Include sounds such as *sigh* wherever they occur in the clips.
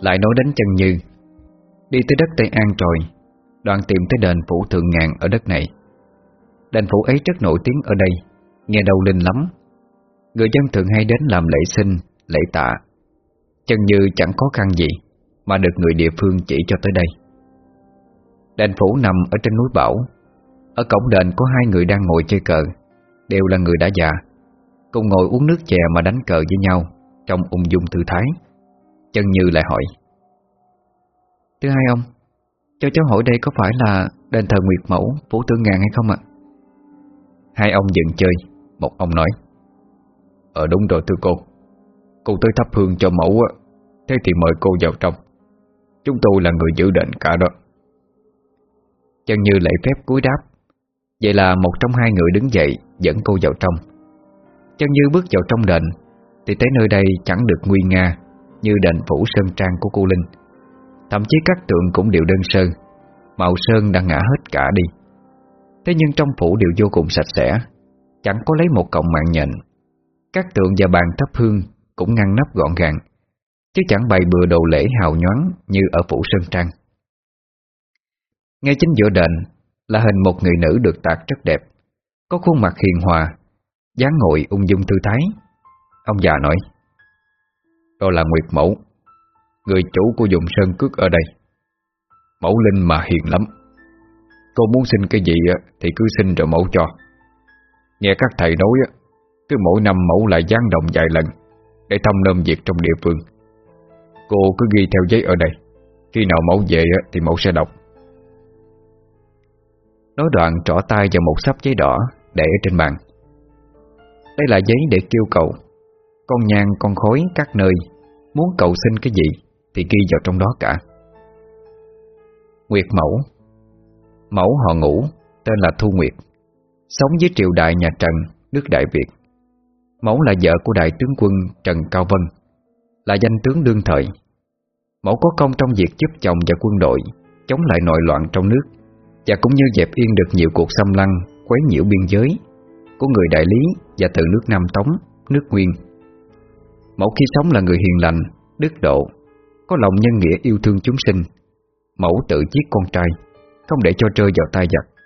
Lại nói đến chân như, Đi tới đất Tây An rồi Đoàn tìm tới đền phủ thượng ngàn ở đất này. Đền phủ ấy rất nổi tiếng ở đây, Nghe đầu linh lắm. Người dân thường hay đến làm lễ sinh, Lễ tạ. Chân như chẳng khó khăn gì Mà được người địa phương chỉ cho tới đây. Đền phủ nằm ở trên núi Bảo. Ở cổng đền có hai người đang ngồi chơi cờ, Đều là người đã già. Cùng ngồi uống nước chè mà đánh cờ với nhau Trong ung dung thư thái. Chân Như lại hỏi. Thứ hai ông Cho cháu hỏi đây có phải là Đền thờ Nguyệt Mẫu Phủ Tương Ngàn hay không ạ? Hai ông dừng chơi Một ông nói. Ờ đúng rồi thưa cô. Cô tới thắp hương cho mẫu Thế thì mời cô vào trong. Chúng tôi là người giữ đền cả đó. Chân Như lễ phép cúi đáp. Vậy là một trong hai người đứng dậy Dẫn cô vào trong. Chân Như bước vào trong đền Thì thấy nơi đây chẳng được nguy nga như đền phủ sơn trang của cô Linh. Thậm chí các tượng cũng đều đơn sơn, Màu sơn đã ngã hết cả đi. Thế nhưng trong phủ đều vô cùng sạch sẽ. Chẳng có lấy một cọng mạng nhện. Các tượng và bàn thắp hương Cũng ngăn nắp gọn gàng Chứ chẳng bày bừa đồ lễ hào nhoáng Như ở phủ sơn trang. Ngay chính giữa đền Là hình một người nữ được tạc rất đẹp Có khuôn mặt hiền hòa dáng ngồi ung dung thư thái. Ông già nói đó là Nguyệt Mẫu, Người chủ của dùng sơn cước ở đây. Mẫu linh mà hiền lắm. Cô muốn xin cái gì Thì cứ xin rồi mẫu cho. Nghe các thầy nói Cứ mỗi năm mẫu lại gián động vài lần Để thông nôm việc trong địa phương. Cô cứ ghi theo giấy ở đây. Khi nào mẫu về thì mẫu sẽ đọc. Nói đoạn trỏ tay vào một sắp giấy đỏ Để ở trên bàn. Đây là giấy để kêu cầu. Con nhang, con khối các nơi, Muốn cầu xin cái gì Thì ghi vào trong đó cả. Nguyệt Mẫu. Mẫu họ ngũ, Tên là Thu Nguyệt, Sống với triều đại nhà Trần, Nước Đại Việt. Mẫu là vợ của đại tướng quân Trần Cao Vân, Là danh tướng đương thời. Mẫu có công trong việc giúp chồng và quân đội Chống lại nội loạn trong nước, Và cũng như dẹp yên được nhiều cuộc xâm lăng, Quấy nhiễu biên giới Của người đại lý và từ nước Nam Tống, Nước Nguyên. Mẫu khi sống là người hiền lành Đức độ Có lòng nhân nghĩa yêu thương chúng sinh Mẫu tự giết con trai Không để cho rơi vào tay giặc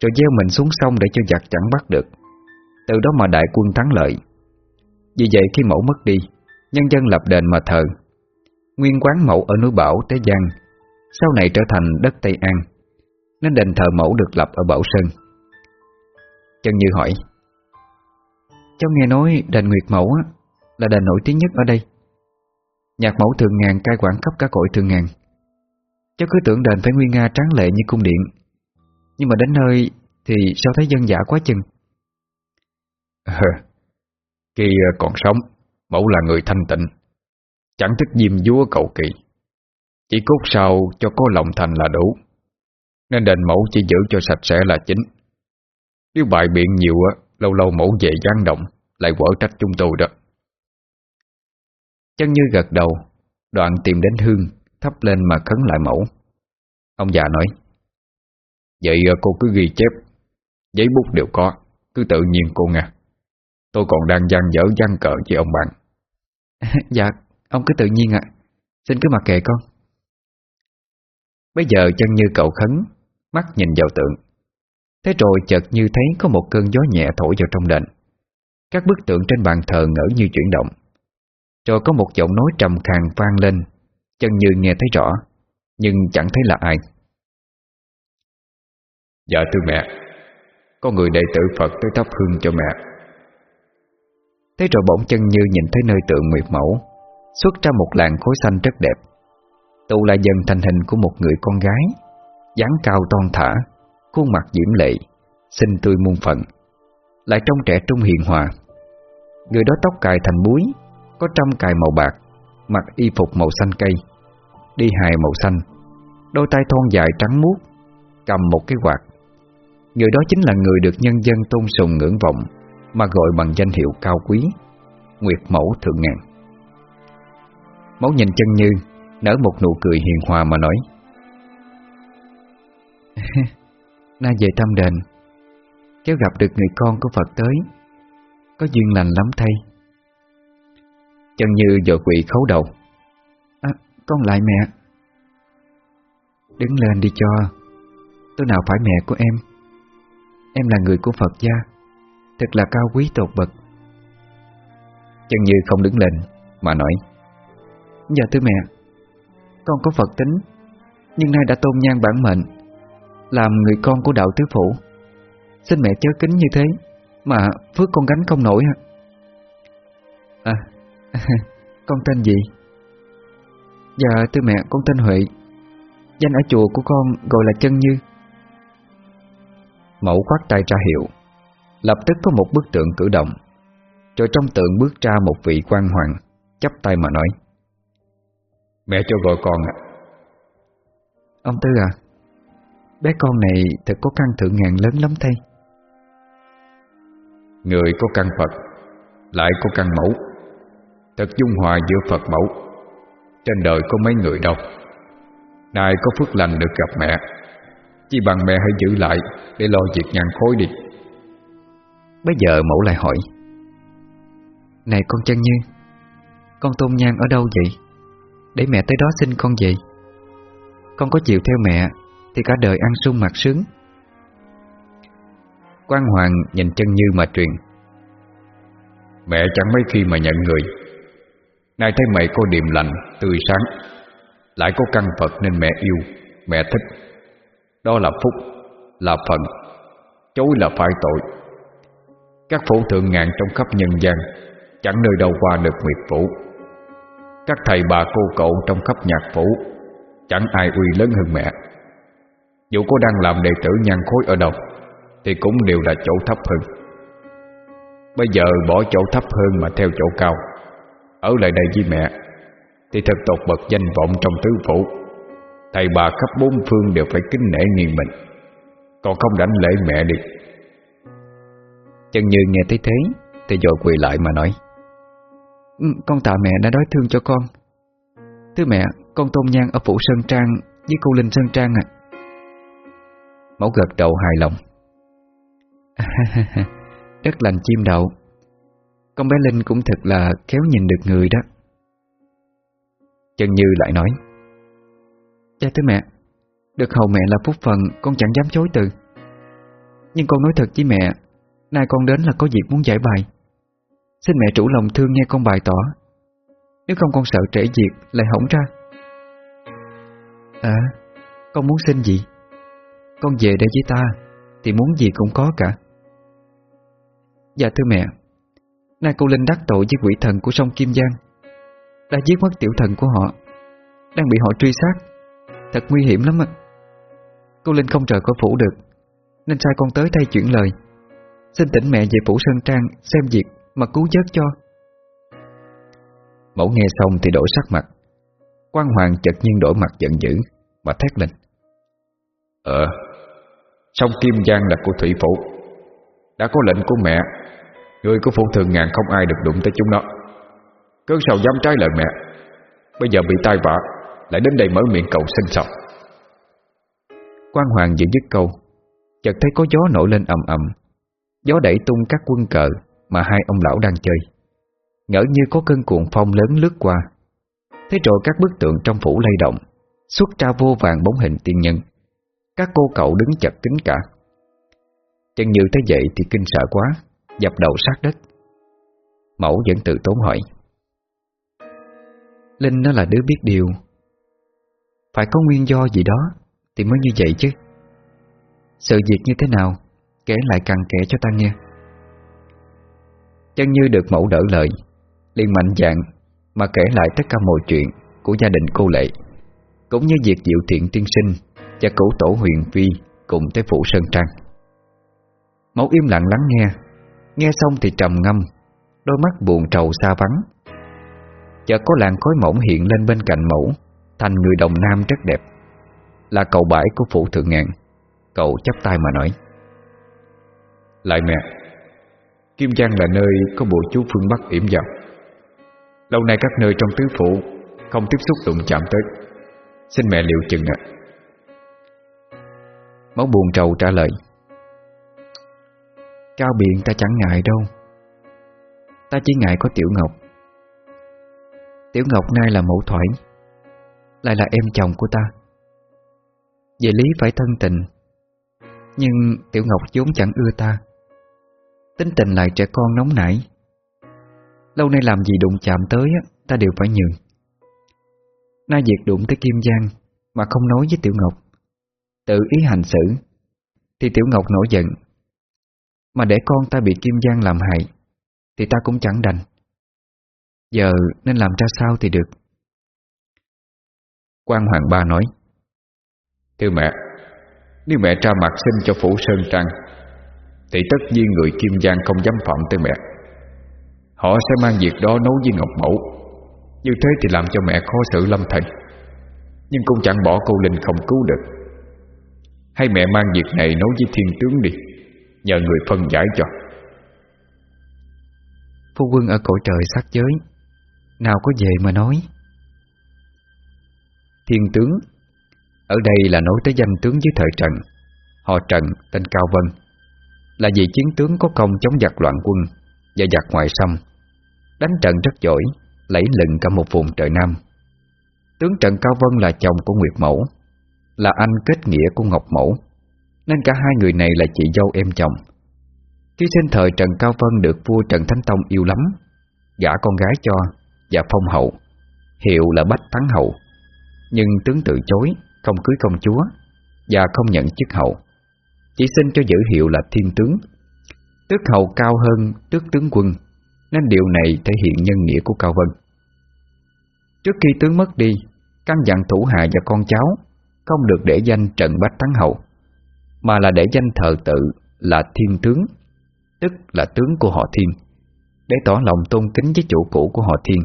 Rồi gieo mình xuống sông để cho giặc chẳng bắt được. Từ đó mà đại quân thắng lợi. Vì vậy khi mẫu mất đi Nhân dân lập đền mà thờ. Nguyên quán mẫu ở núi Bảo Tế Giang Sau này trở thành đất Tây An Nên đền thờ mẫu được lập ở Bảo Sơn. Chân Như hỏi Cháu nghe nói đền Nguyệt Mẫu á, là đền nổi tiếng nhất ở đây. Nhạc mẫu thường ngàn cai quản khắp cả cõi thường ngàn. Cháu cứ tưởng đền phải nguyên nga tráng lệ như cung điện. Nhưng mà đến nơi Thì sao thấy dân giả quá chừng? Khi ờ, còn sống, Mẫu là người thanh tịnh. Chẳng thích diêm vúa cầu kỳ. Chỉ cốt sau cho có lòng thành là đủ. Nên đền mẫu chỉ giữ cho sạch sẽ là chính. Nếu bài biện nhiều Lâu lâu mẫu về gian động, Lại quở trách chúng tôi đó. Chân như gật đầu Đoạn tìm đến hương Thắp lên mà khấn lại mẫu. Ông già nói Vậy cô cứ ghi chép Giấy bút đều có Cứ tự nhiên cô nghe. Tôi còn đang gian dở gian cờ với ông bạn. *laughs* Dạ Ông cứ tự nhiên ạ. Xin cứ mặc kệ con. Bây giờ chân như cậu khấn Mắt nhìn vào tượng. Thế rồi chợt như thấy có một cơn gió nhẹ thổi vào trong đền. Các bức tượng trên bàn thờ ngỡ như chuyển động Rồi có một giọng nói trầm khàn vang lên. Chân như nghe thấy rõ Nhưng chẳng thấy là ai. Dạ thưa mẹ Có người đệ tử Phật tới thắp hương cho mẹ. Thế rồi bỗng chân như nhìn thấy nơi tượng Nguyệt Mẫu Xuất ra một làn khối xanh rất đẹp. Tụ lại dần thành hình của một người con gái dáng cao ton thả Khuôn mặt diễm lệ Xinh tươi muôn phận Lại trong trẻ trung hiền hòa. Người đó tóc cài thành búi có trăm cài màu bạc, Mặc y phục màu xanh cây, Đi hài màu xanh. Đôi tay thon dài trắng muốt, Cầm một cái quạt. Người đó chính là người được nhân dân tôn sùng ngưỡng vọng, Mà gọi bằng danh hiệu cao quý, Nguyệt Mẫu Thượng Ngàn. Mẫu nhìn chân như, Nở một nụ cười hiền hòa mà nói, *laughs* Na về thăm đền, Kéo gặp được người con của Phật tới, Có duyên lành lắm thay. Chân như vợ quỵ khấu đầu. À, Con lại mẹ. Đứng lên đi cho. Tôi nào phải mẹ của em. Em là người của Phật gia. Thật là cao quý tột bậc. Chân Như không đứng lên Mà nói Dạ thưa mẹ Con có Phật tính Nhưng nay đã tôn nhan bản mệnh Làm người con của đạo tứ phủ. Xin mẹ chớ kính như thế Mà phước con gánh không nổi hả À *laughs* Con tên gì? Dạ thưa mẹ con tên Huệ. Danh ở chùa của con gọi là Chân Như. Mẫu khoát tay ra hiệu. Lập tức có một bức tượng cử động. Rồi trong tượng bước ra một vị quan hoàng chắp tay mà nói. Mẹ cho gọi con ạ. Ông Tư à Bé con này thật có căn thượng ngàn lớn lắm thay Người có căn Phật Lại có căn mẫu Thật dung hòa giữa Phật mẫu. Trên đời có mấy người đâu? Nay có phước lành được gặp mẹ. Chỉ bằng mẹ hãy giữ lại Để lo việc nhàn khối đi. Bây giờ mẫu lại hỏi, Này con chân như, Con tôn nhan ở đâu vậy? Để mẹ tới đó xin con vậy Con có chịu theo mẹ Thì cả đời ăn sung mặc sướng. Quan Hoàng nhìn chân như mà truyền, Mẹ chẳng mấy khi mà nhận người Nay thấy mày có điềm lành, tươi sáng. Lại có căn Phật nên mẹ yêu Mẹ thích. Đó là phúc, là phận Chối là phải tội. Các phủ thượng ngàn trong khắp nhân gian Chẳng nơi đâu qua được nguyệt phủ. Các thầy bà cô cậu trong khắp nhạc phủ Chẳng ai uy lớn hơn mẹ. Dù có đang làm đệ tử nhan khối ở đâu Thì cũng đều là chỗ thấp hơn. Bây giờ bỏ chỗ thấp hơn mà theo chỗ cao. Ở lại đây với mẹ Thì thật tột bậc danh vọng trong tứ phủ. Thầy bà khắp bốn phương đều phải kính nể nghiêng mình Còn không đánh lễ mẹ đi. Chân Như nghe thấy thế Thì dội quỳ lại mà nói ừ, Con tạ mẹ đã đói thương cho con. Thưa mẹ Con tôn nhan ở phủ Sơn Trang Với cô Linh Sơn Trang à Mẫu gật đầu hài lòng. *laughs* Đất lành chim đậu con bé Linh cũng thật là khéo nhìn được người đó. Chân Như lại nói cha thưa mẹ, Được hầu mẹ là phúc phần Con chẳng dám chối từ. Nhưng con nói thật với mẹ, Nay con đến là có việc muốn giải bài. Xin mẹ chủ lòng thương nghe con bài tỏ. Nếu không con sợ trễ việc, Lại hỏng ra. À Con muốn xin gì? Con về đây với ta, Thì muốn gì cũng có cả. Dạ thưa mẹ. Nay cô Linh đắc tội với quỷ thần của sông Kim Giang, Đã giết mất tiểu thần của họ, Đang bị họ truy sát. Thật nguy hiểm lắm ạ Cô Linh không rời khỏi phủ được, Nên sai con tới thay chuyển lời. Xin tỉnh mẹ về phủ Sơn Trang Xem việc mà cứu vớt cho. Mẫu nghe xong thì đổi sắc mặt. Quan hoàng chợt nhiên đổi mặt giận dữ, Mà thét lên. Ờ Sông Kim Giang là của Thủy Phủ. Đã có lệnh của mẹ Người của phụ thường ngàn không ai được đụng tới chúng nó. Cơn sầu dám trái lời mẹ, Bây giờ bị tai vạ Lại đến đây mở miệng cầu xin sao quan hoàng vừa dứt câu, Chợt thấy có gió nổi lên ầm ầm. Gió đẩy tung các quân cờ Mà hai ông lão đang chơi. Ngỡ như có cơn cuộn phong lớn lướt qua. Thế rồi các bức tượng trong phủ lay động, Xuất ra vô vàng bóng hình tiên nhân. Các cô cậu đứng chật kính cả. Chân như thấy vậy thì kinh sợ quá. Dập đầu sát đất. Mẫu vẫn tự tốn hỏi, Linh nó là đứa biết điều. Phải có nguyên do gì đó Thì mới như vậy chứ? Sự việc như thế nào, Kể lại càng kể cho ta nghe. Chân như được mẫu đỡ lời, liền mạnh dạng Mà kể lại tất cả mọi chuyện Của gia đình cô lệ, Cũng như việc diệu thiện tiên sinh Và cửu tổ huyền phi Cùng tới phủ Sơn Trang. Mẫu im lặng lắng nghe Nghe xong thì trầm ngâm Đôi mắt buồn trầu xa vắng. Chợt có làn khói mỏng hiện lên bên cạnh mẫu Thành người đồng nam rất đẹp. Là cậu bãi của phủ thượng ngàn Cậu chắp tay mà nói. Lại mẹ Kim Giang là nơi có bộ chú phương Bắc yểm vào Lâu nay các nơi trong tứ phủ Không tiếp xúc đụng chạm tới. Xin mẹ liệu chừng ạ. Máu buồn trầu trả lời Cao biện ta chẳng ngại đâu. Ta chỉ ngại có Tiểu Ngọc. Tiểu Ngọc nay là mẫu thoại Lại là em chồng của ta. Về lý phải thân tình, Nhưng Tiểu Ngọc vốn chẳng ưa ta. Tính tình lại trẻ con nóng nảy. Lâu nay làm gì đụng chạm tới Ta đều phải nhường. Nay việc đụng tới Kim Giang Mà không nói với Tiểu Ngọc, Tự ý hành xử, Thì Tiểu Ngọc nổi giận. Mà để con ta bị Kim Giang làm hại Thì ta cũng chẳng đành. Giờ nên làm ra sao thì được? Quan Hoàng Ba nói Thưa mẹ Nếu mẹ tra mặt xin cho Phủ Sơn Trăng Thì tất nhiên người Kim Giang không dám phạm tới mẹ. Họ sẽ mang việc đó nấu với Ngọc Mẫu. Như thế thì làm cho mẹ khó xử lâm thầy. Nhưng cũng chẳng bỏ cô Linh không cứu được. Hay mẹ mang việc này nấu với thiên tướng đi Nhờ người phân giải cho. Phu quân ở cõi trời sát giới Nào có về mà nói. Thiên tướng Ở đây là nói tới danh tướng dưới thời Trần. Họ Trần tên Cao Vân Là vị chiến tướng có công chống giặc loạn quân Và giặc ngoại xâm Đánh trận rất giỏi Lẫy lừng cả một vùng trời Nam. Tướng Trần Cao Vân là chồng của Nguyệt Mẫu Là anh kết nghĩa của Ngọc Mẫu nên cả hai người này là chị dâu em chồng. Khi sinh thời Trần Cao Vân được vua Trần Thánh Tông yêu lắm, Gả con gái cho Và phong hậu, Hiệu là Bách Thắng Hậu. Nhưng tướng từ chối, Không cưới công chúa Và không nhận chức hậu. Chỉ xin cho giữ hiệu là thiên tướng. Tước hậu cao hơn tước tướng quân, Nên điều này thể hiện nhân nghĩa của Cao Vân. Trước khi tướng mất đi, Căn dặn thủ hạ và con cháu Không được để danh Trần Bách Thắng Hậu. Mà là để danh thờ tự Là Thiên Tướng, Tức là tướng của họ Thiên, Để tỏ lòng tôn kính với chủ cũ của họ Thiên.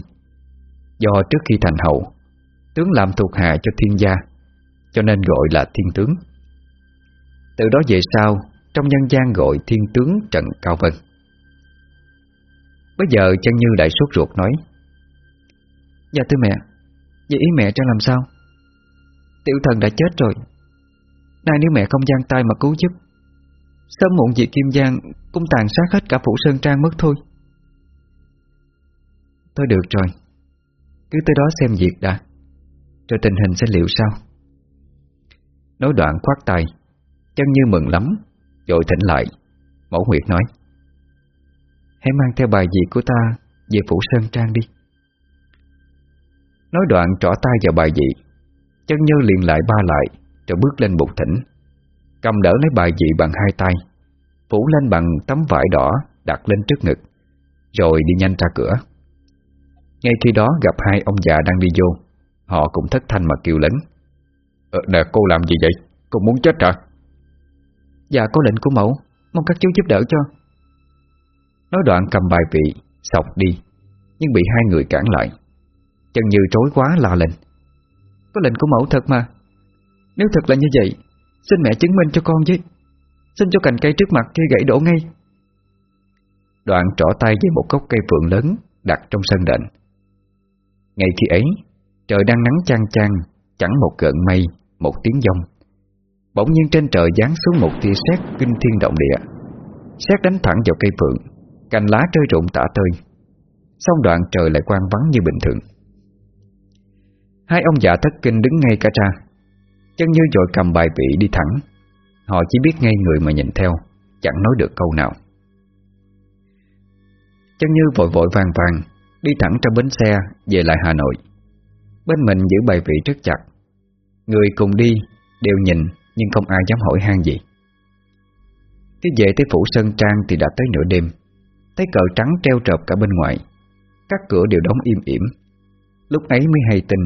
Do trước khi thành hậu Tướng làm thuộc hạ cho thiên gia, Cho nên gọi là Thiên Tướng. Từ đó về sau, Trong nhân gian gọi Thiên Tướng Trần Cao Vân. Bây giờ chân như đại suốt ruột nói Dạ thưa mẹ, Vậy ý mẹ cho làm sao? Tiểu thần đã chết rồi Nay nếu mẹ không gian tay mà cứu giúp, Sớm muộn gì Kim Giang Cũng tàn sát hết cả phủ Sơn Trang mất thôi. Thôi được rồi, Cứ tới đó xem việc đã, Rồi tình hình sẽ liệu sao Nói đoạn khoát tay, Chân như mừng lắm Rồi thỉnh lại, Mẫu Nguyệt nói. Hãy mang theo bài vị của ta Về phủ Sơn Trang đi. Nói đoạn trỏ tay vào bài vị Chân như liền lại ba lại rồi bước lên bục thỉnh. Cầm đỡ lấy bài vị bằng hai tay Phủ lên bằng tấm vải đỏ Đặt lên trước ngực Rồi đi nhanh ra cửa. Ngay khi đó gặp hai ông già đang đi vô Họ cũng thất thanh mà kêu lớn. Ờ, Nè cô làm gì vậy? Cô muốn chết hả? Dạ có lệnh của mẫu Mong các chú giúp đỡ cho. Nói đoạn cầm bài vị Sọc đi Nhưng bị hai người cản lại. Chân như trối quá la lên. Có lệnh của mẫu thật mà nếu thật là như vậy, Xin mẹ chứng minh cho con với. Xin cho cành cây trước mặt kia gãy đổ ngay. Đoạn trỏ tay với một gốc cây phượng lớn Đặt trong sân đền. Ngay khi ấy, Trời đang nắng chang chang, Chẳng một gợn mây, Một tiếng giông. Bỗng nhiên trên trời giáng xuống một tia sét kinh thiên động địa. Sét đánh thẳng vào cây phượng, Cành lá rơi rụng tả tơi. Xong đoạn trời lại quang vắng như bình thường. Hai ông già thất kinh đứng ngay cả ra. Chân như dội cầm bài vị đi thẳng. Họ chỉ biết ngay người mà nhìn theo, Chẳng nói được câu nào. Chân như vội vội vàng vàng Đi thẳng ra bến xe Về lại Hà Nội. Bên mình giữ bài vị rất chặt. Người cùng đi đều nhìn Nhưng không ai dám hỏi han gì. Khi về tới phủ Sơn Trang Thì đã tới nửa đêm. Thấy cờ trắng treo trợp cả bên ngoài. Các cửa đều đóng im ỉm. Lúc ấy mới hay tin,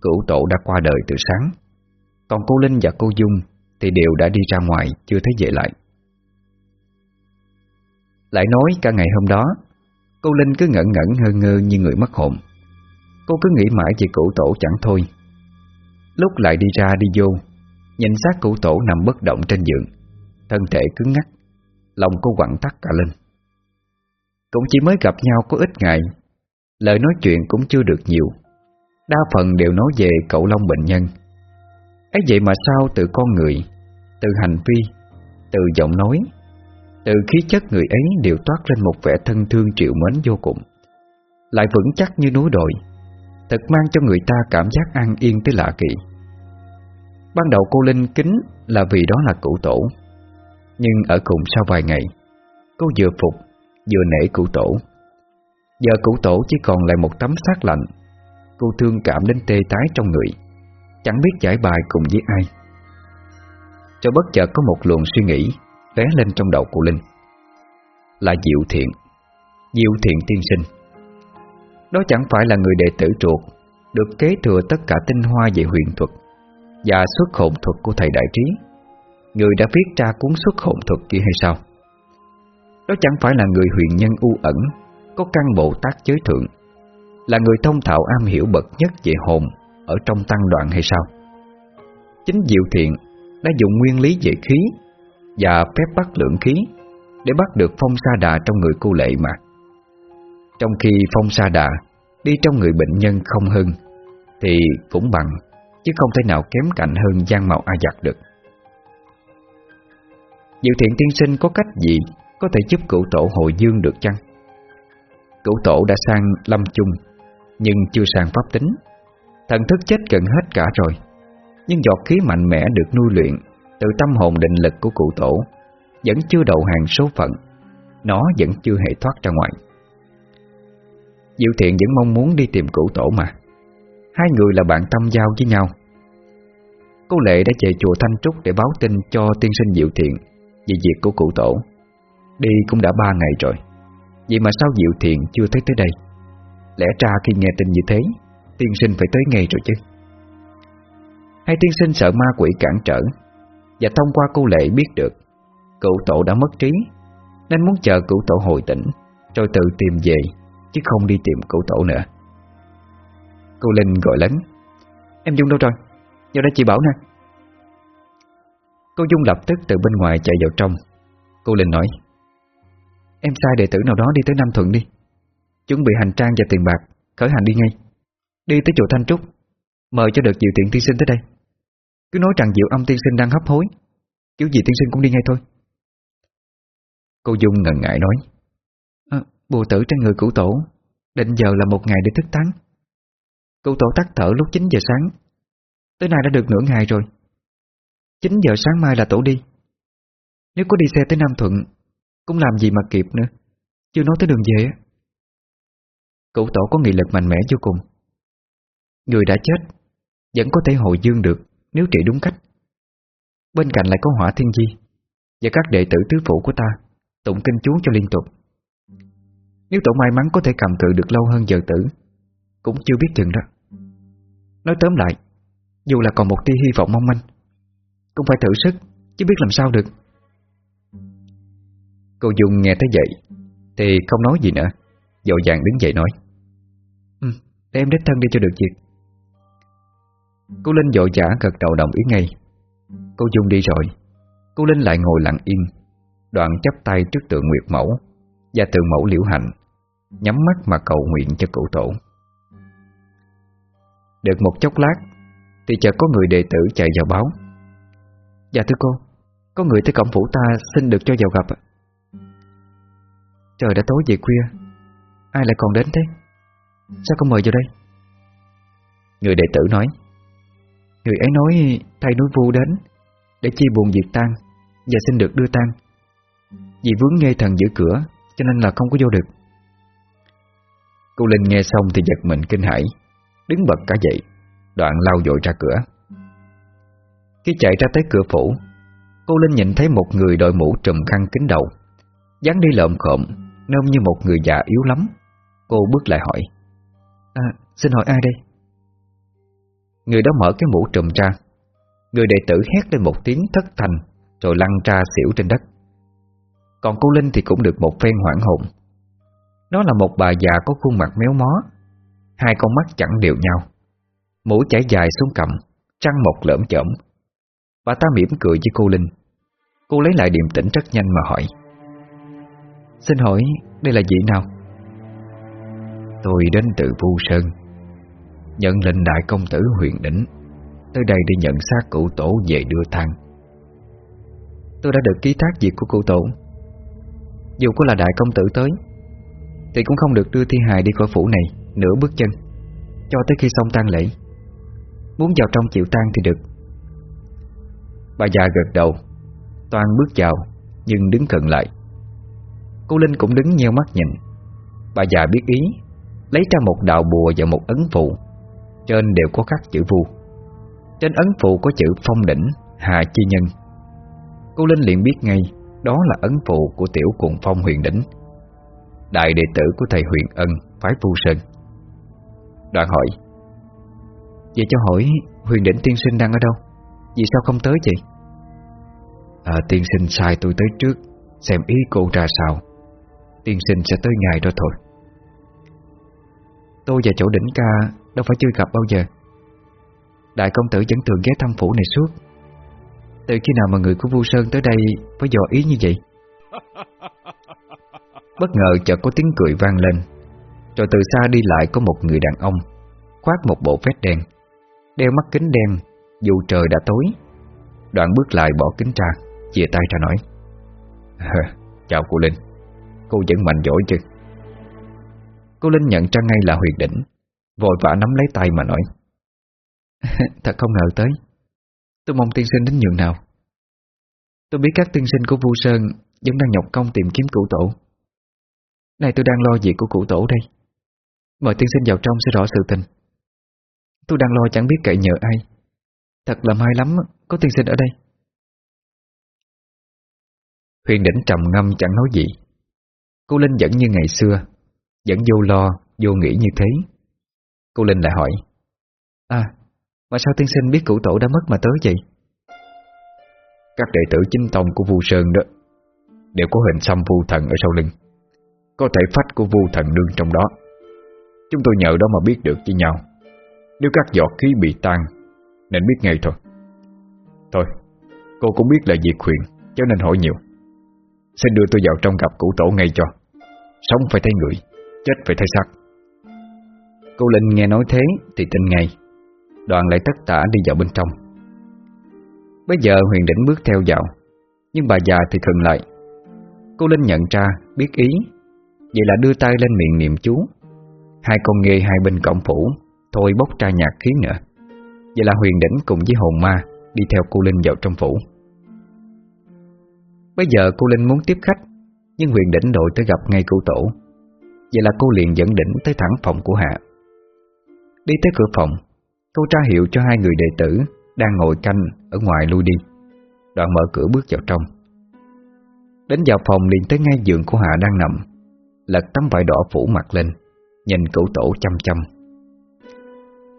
Cửu tổ đã qua đời từ sáng. Còn cô Linh và cô Dung Thì đều đã đi ra ngoài, Chưa thấy về lại. Lại nói cả ngày hôm đó, Cô Linh cứ ngẩn ngẩn ngơ ngơ như người mất hồn. Cô cứ nghĩ mãi về cụ tổ chẳng thôi. Lúc lại đi ra đi vô, Nhìn xác cụ tổ nằm bất động trên giường, Thân thể cứng ngắc, Lòng cô quặn tắt cả lên. Cũng chỉ mới gặp nhau có ít ngày, Lời nói chuyện cũng chưa được nhiều. Đa phần đều nói về cậu Long bệnh nhân ấy vậy mà sao từ con người, Từ hành vi, Từ giọng nói, Từ khí chất người ấy đều toát lên một vẻ thân thương triệu mến vô cùng. Lại vững chắc như núi đồi, Thật mang cho người ta cảm giác an yên tới lạ kỳ. Ban đầu cô Linh kính là vì đó là cụ tổ, Nhưng ở cùng sau vài ngày, Cô vừa phục, Vừa nể cụ tổ. Giờ cụ tổ chỉ còn lại một tấm xác lạnh, Cô thương cảm đến tê tái trong người. Chẳng biết giải bài cùng với ai. Cho bất chợt có một luồng suy nghĩ lóe lên trong đầu của Linh. Là Diệu Thiện Diệu Thiện tiên sinh. Đó chẳng phải là người đệ tử ruột, Được kế thừa tất cả tinh hoa về huyền thuật Và xuất hồn thuật của thầy Đại Trí. Người đã viết ra cuốn xuất hồn thuật kia hay sao? Đó chẳng phải là người huyền nhân u ẩn, Có căn bộ tác giới thượng, Là người thông thạo am hiểu bậc nhất về hồn ở trong tăng đoạn hay sao Chính Diệu Thiện đã dùng nguyên lý về khí và phép bắt lượng khí để bắt được phong sa đà trong người cô lệ mà. Trong khi phong sa đà đi trong người bệnh nhân không hơn, thì cũng bằng, chứ không thể nào kém cạnh hơn gian mạo A giặc được. Diệu thiện tiên sinh có cách gì có thể giúp cửu tổ hồi dương được chăng? Cửu tổ đã sang lâm chung, nhưng chưa sang pháp tính. Thần thức chết gần hết cả rồi. Nhưng giọt khí mạnh mẽ được nuôi luyện từ tâm hồn định lực của cụ tổ Vẫn chưa đầu hàng số phận. Nó vẫn chưa hề thoát ra ngoài. Diệu thiện vẫn mong muốn đi tìm cụ tổ mà. Hai người là bạn tâm giao với nhau. Cô Lệ đã chạy chùa Thanh Trúc để báo tin cho tiên sinh Diệu Thiện về việc của cụ tổ. Đi cũng đã ba ngày rồi. Vậy mà sao Diệu Thiện chưa thấy tới đây? Lẽ ra khi nghe tin như thế Tiên sinh phải tới ngay rồi chứ. Hay tiên sinh sợ ma quỷ cản trở, và thông qua cô Lệ biết được, Cựu tổ đã mất trí, Nên muốn chờ cựu tổ hồi tỉnh, Rồi tự tìm về, Chứ không đi tìm cựu tổ nữa. Cô Linh gọi lớn, Em Dung đâu rồi? Vào đây chị Bảo nè. Cô Dung lập tức từ bên ngoài chạy vào trong. Cô Linh nói, Em sai đệ tử nào đó đi tới Nam Thuận đi. Chuẩn bị hành trang và tiền bạc, Khởi hành đi ngay. Đi tới chùa Thanh Trúc Mời cho được Diệu Tiện Tiên Sinh tới đây. Cứ nói rằng Diệu âm tiên sinh đang hấp hối Kiểu gì tiên sinh cũng đi ngay thôi. Cô Dung ngần ngại nói à, Bùa tử trên người cửu tổ Định giờ là một ngày để thức tán. Cửu tổ tắt thở lúc 9 giờ sáng Tới nay đã được nửa ngày rồi. 9 giờ sáng mai là tổ đi. Nếu có đi xe tới Nam Thuận Cũng làm gì mà kịp nữa Chưa nói tới đường về Cửu tổ có nghị lực mạnh mẽ vô cùng. Người đã chết Vẫn có thể hồi dương được nếu trị đúng cách. Bên cạnh lại có hỏa thiên di và các đệ tử tứ phủ của ta tụng kinh chú cho liên tục. Nếu tổ may mắn có thể cầm cự được lâu hơn giờ tử, cũng chưa biết chừng đó. Nói tóm lại, dù là còn một tia hy vọng mong manh, cũng phải thử sức, chứ biết làm sao được. Cô Dung nghe tới vậy, thì không nói gì nữa, dội dàng đứng dậy nói. Ừ, để em đích thân đi cho được việc. Cô Linh dội dã gật đầu đồng ý ngay. Cô Dung đi rồi. Cô Linh lại ngồi lặng yên Đoạn chắp tay trước tượng Nguyệt Mẫu Và tượng mẫu liễu hạnh, Nhắm mắt mà cầu nguyện cho cụ tổ. Được một chốc lát, Thì chợt có người đệ tử chạy vào báo. Dạ thưa cô, Có người tới cổng phủ ta xin được cho vào gặp Trời đã tối về khuya, Ai lại còn đến thế? Sao không mời vào đây? Người đệ tử nói Người ấy nói thay núi vu đến, Để chi buồn diệt tan, Và xin được đưa tan. Vì vướng nghe thần giữ cửa, Cho nên là không có vô được. Cô Linh nghe xong thì giật mình kinh hãi, Đứng bật cả dậy, Đoạn lao dội ra cửa. Khi chạy ra tới cửa phủ, Cô Linh nhìn thấy một người đội mũ trùm khăn kính đầu, dáng đi lợm khộm Nôm như một người già yếu lắm. Cô bước lại hỏi À xin hỏi ai đây? Người đó mở cái mũ trùm ra. Người đệ tử hét lên một tiếng thất thành, Rồi lăn ra xỉu trên đất. Còn cô Linh thì cũng được một phen hoảng hồn. Nó là một bà già có khuôn mặt méo mó, Hai con mắt chẳng đều nhau. Mũ chảy dài xuống cầm, Trăng một lỡm chởm Bà ta mỉm cười với cô Linh. Cô lấy lại điềm tĩnh rất nhanh mà hỏi. Xin hỏi, đây là gì nào? Tôi đến từ Vu Sơn. Nhận lệnh đại công tử huyện đỉnh. Tới đây để nhận xác cụ tổ về đưa thang. Tôi đã được ký thác việc của cụ tổ. Dù có là đại công tử tới, Thì cũng không được đưa thi hài đi khỏi phủ này Nửa bước chân, Cho tới khi xong tang lễ. Muốn vào trong chịu tang thì được. Bà già gật đầu Toàn bước vào, Nhưng đứng cận lại. Cô Linh cũng đứng nheo mắt nhìn. Bà già biết ý, Lấy ra một đạo bùa và một ấn phụ trên đều có khắc chữ vu. Trên ấn phụ có chữ phong đỉnh Hạ chi nhân. Cô Linh liền biết ngay Đó là ấn phụ của tiểu cuồng phong huyền đỉnh. Đại đệ tử của thầy huyền ân Phái Phu Sơn. Đoạn hỏi Vậy cho hỏi huyền đỉnh tiên sinh đang ở đâu? Vì sao không tới vậy? À, Tiên sinh sai tôi tới trước Xem ý cô ra sao. Tiên sinh sẽ tới ngày đó thôi. Tôi và chỗ đỉnh ca Đâu phải chưa gặp bao giờ. Đại công tử vẫn thường ghé thăm phủ này suốt. Từ khi nào mà người của Vu Sơn tới đây Có dò ý như vậy? *laughs* Bất ngờ chợt có tiếng cười vang lên. Rồi từ xa đi lại có một người đàn ông Khoác một bộ vest đen Đeo mắt kính đen Dù trời đã tối. Đoạn bước lại bỏ kính ra Chia tay ra nói Chào cô Linh. Cô vẫn mạnh giỏi chứ. Cô Linh nhận ra ngay là Huyền Đỉnh Vội vã nắm lấy tay mà nói. *laughs* Thật không ngờ tới. Tôi mong tiên sinh đến nhường nào. Tôi biết các tiên sinh của Vu Sơn Vẫn đang nhọc công tìm kiếm cụ tổ. Này tôi đang lo việc của cụ tổ đây. Mời tiên sinh vào trong sẽ rõ sự tình. Tôi đang lo chẳng biết cậy nhờ ai. Thật là may lắm Có tiên sinh ở đây. Huyền đỉnh trầm ngâm chẳng nói gì. Cô Linh vẫn như ngày xưa Vẫn vô lo, vô nghĩ như thế Cô Linh lại hỏi. À, mà sao tiên sinh biết cụ tổ đã mất mà tới vậy? Các đệ tử chính tông của Vu Sơn đó Đều có hình xăm vu thần ở sau lưng. Có thể phách của vu thần đương trong đó. Chúng tôi nhờ đó mà biết được với nhau. Nếu các giọt khí bị tan Nên biết ngay thôi. Thôi, cô cũng biết là việc huyền Cho nên hỏi nhiều. Xin đưa tôi vào trong gặp cụ tổ ngay cho. Sống phải thấy người Chết phải thấy xác Cô Linh nghe nói thế thì tin ngay. Đoàn lại tất tả đi vào bên trong. Bây giờ huyền đỉnh bước theo vào Nhưng bà già thì khừng lại. Cô Linh nhận ra, biết ý. Vậy là đưa tay lên miệng niệm chú. Hai con nghề hai bên cổng phủ Thôi bốc ra nhạc khí nữa. Vậy là huyền đỉnh cùng với hồn ma Đi theo cô Linh vào trong phủ. Bây giờ cô Linh muốn tiếp khách Nhưng huyền đỉnh đội tới gặp ngay cụ tổ. Vậy là cô liền dẫn đỉnh tới thẳng phòng của Hạ. Đi tới cửa phòng Cô tra hiệu cho hai người đệ tử Đang ngồi canh ở ngoài lui đi Đoạn mở cửa bước vào trong Đến vào phòng liền tới ngay giường của Hạ đang nằm, Lật tấm vải đỏ phủ mặt lên, Nhìn cửu tổ chăm chăm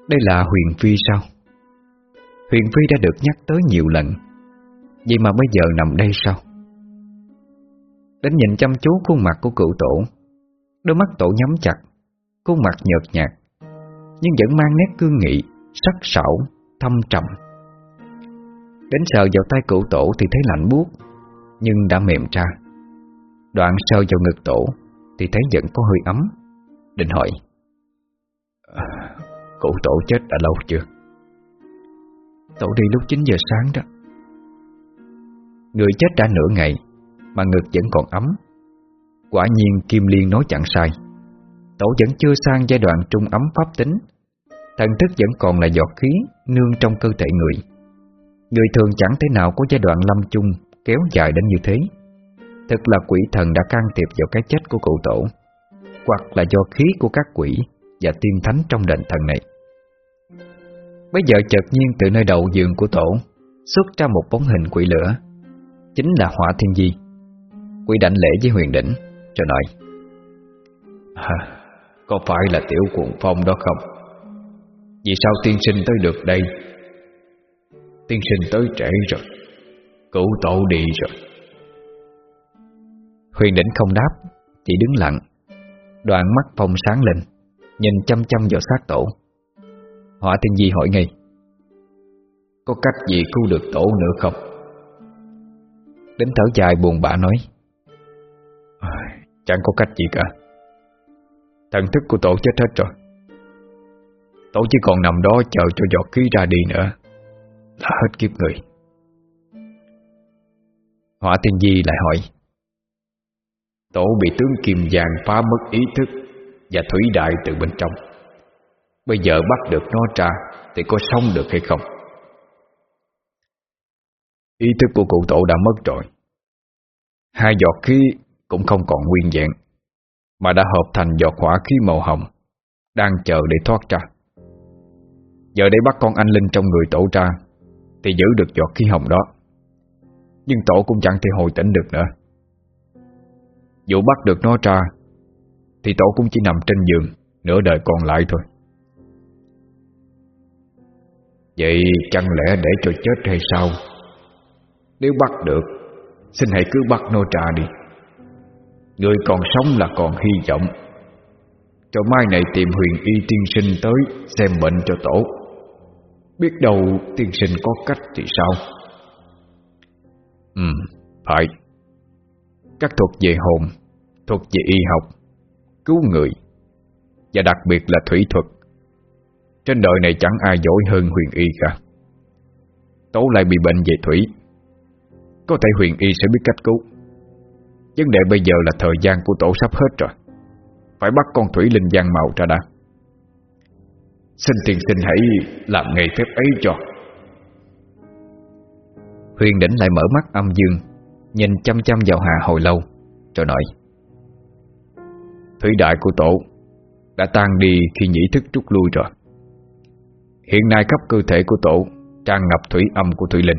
Đây là Huyền Phi sao? Huyền Phi đã được nhắc tới nhiều lần, Vậy mà bây giờ nằm đây sao? Đến nhìn chăm chú khuôn mặt của cựu tổ, Đôi mắt tổ nhắm chặt, Khuôn mặt nhợt nhạt nhưng vẫn mang nét cương nghị Sắc sảo, thâm trầm. Đến sờ vào tay cựu tổ Thì thấy lạnh buốt Nhưng đã mềm ra. Đoạn sờ vào ngực tổ Thì thấy vẫn có hơi ấm Định hỏi à, Cụ tổ chết đã lâu chưa? Tổ đi lúc 9 giờ sáng đó. Người chết đã nửa ngày Mà ngực vẫn còn ấm. Quả nhiên Kim Liên nói chẳng sai. Tổ vẫn chưa sang giai đoạn trung ấm pháp tính. Thần thức vẫn còn là giọt khí Nương trong cơ thể người. Người thường chẳng thể nào có giai đoạn lâm chung Kéo dài đến như thế. Thật là quỷ thần đã can thiệp vào cái chết của cụ tổ Hoặc là do khí của các quỷ Và tiên thánh trong đền thần này. Bây giờ chợt nhiên từ nơi đầu giường của tổ Xuất ra một bóng hình quỷ lửa Chính là hỏa thiên di. Quỷ đảnh lễ với huyền đỉnh Cho nói à, có phải là tiểu cuộn phong đó không? Vì sao tiên sinh tới được đây? Tiên sinh tới trễ rồi Cửu tổ đi rồi. Huyền đỉnh không đáp, Chỉ đứng lặng. Đoạn mắt phong sáng lên, Nhìn chăm chăm vào xác tổ. Hỏa tiên di hỏi ngay, Có cách gì cứu được tổ nữa không? Đến thở dài buồn bã nói Chẳng có cách gì cả. Thần thức của tổ chết hết rồi. Tổ chỉ còn nằm đó chờ cho giọt khí ra đi nữa. Là hết kiếp người. Hỏa tiên di lại hỏi, Tổ bị tướng Kim Giang phá mất ý thức Và thủy đại từ bên trong. Bây giờ bắt được nó ra Thì có sống được hay không? Ý thức của cụ tổ đã mất rồi. Hai giọt khí cũng không còn nguyên vẹn. Mà đã hợp thành giọt hỏa khí màu hồng, Đang chờ để thoát ra. Giờ để bắt con anh Linh trong người tổ ra, Thì giữ được giọt khí hồng đó. Nhưng tổ cũng chẳng thể hồi tỉnh được nữa. Dù bắt được nó ra, Thì tổ cũng chỉ nằm trên giường Nửa đời còn lại thôi. Vậy chẳng lẽ để cho chết hay sao? Nếu bắt được, Xin hãy cứ bắt nó trả đi. Người còn sống là còn hy vọng. Cho mai này tìm huyền y tiên sinh tới Xem bệnh cho tổ. Biết đâu tiên sinh có cách thì sao? Ừ, phải. Các thuật về hồn Thuật về y học Cứu người Và đặc biệt là thủy thuật. Trên đời này chẳng ai giỏi hơn huyền y cả. Tố lại bị bệnh về thủy. Có thể huyền y sẽ biết cách cứu. Vấn đề bây giờ là thời gian của tổ sắp hết rồi. Phải bắt con thủy linh giang màu ra đã. Xin tiền sinh hãy làm nghề phép ấy cho. Huyền đỉnh lại mở mắt âm dương, Nhìn chăm chăm vào Hà hồi lâu, Rồi nói, Thủy đại của tổ Đã tan đi khi nhĩ thức trút lui rồi. Hiện nay khắp cơ thể của tổ Tràn ngập thủy âm của thủy linh.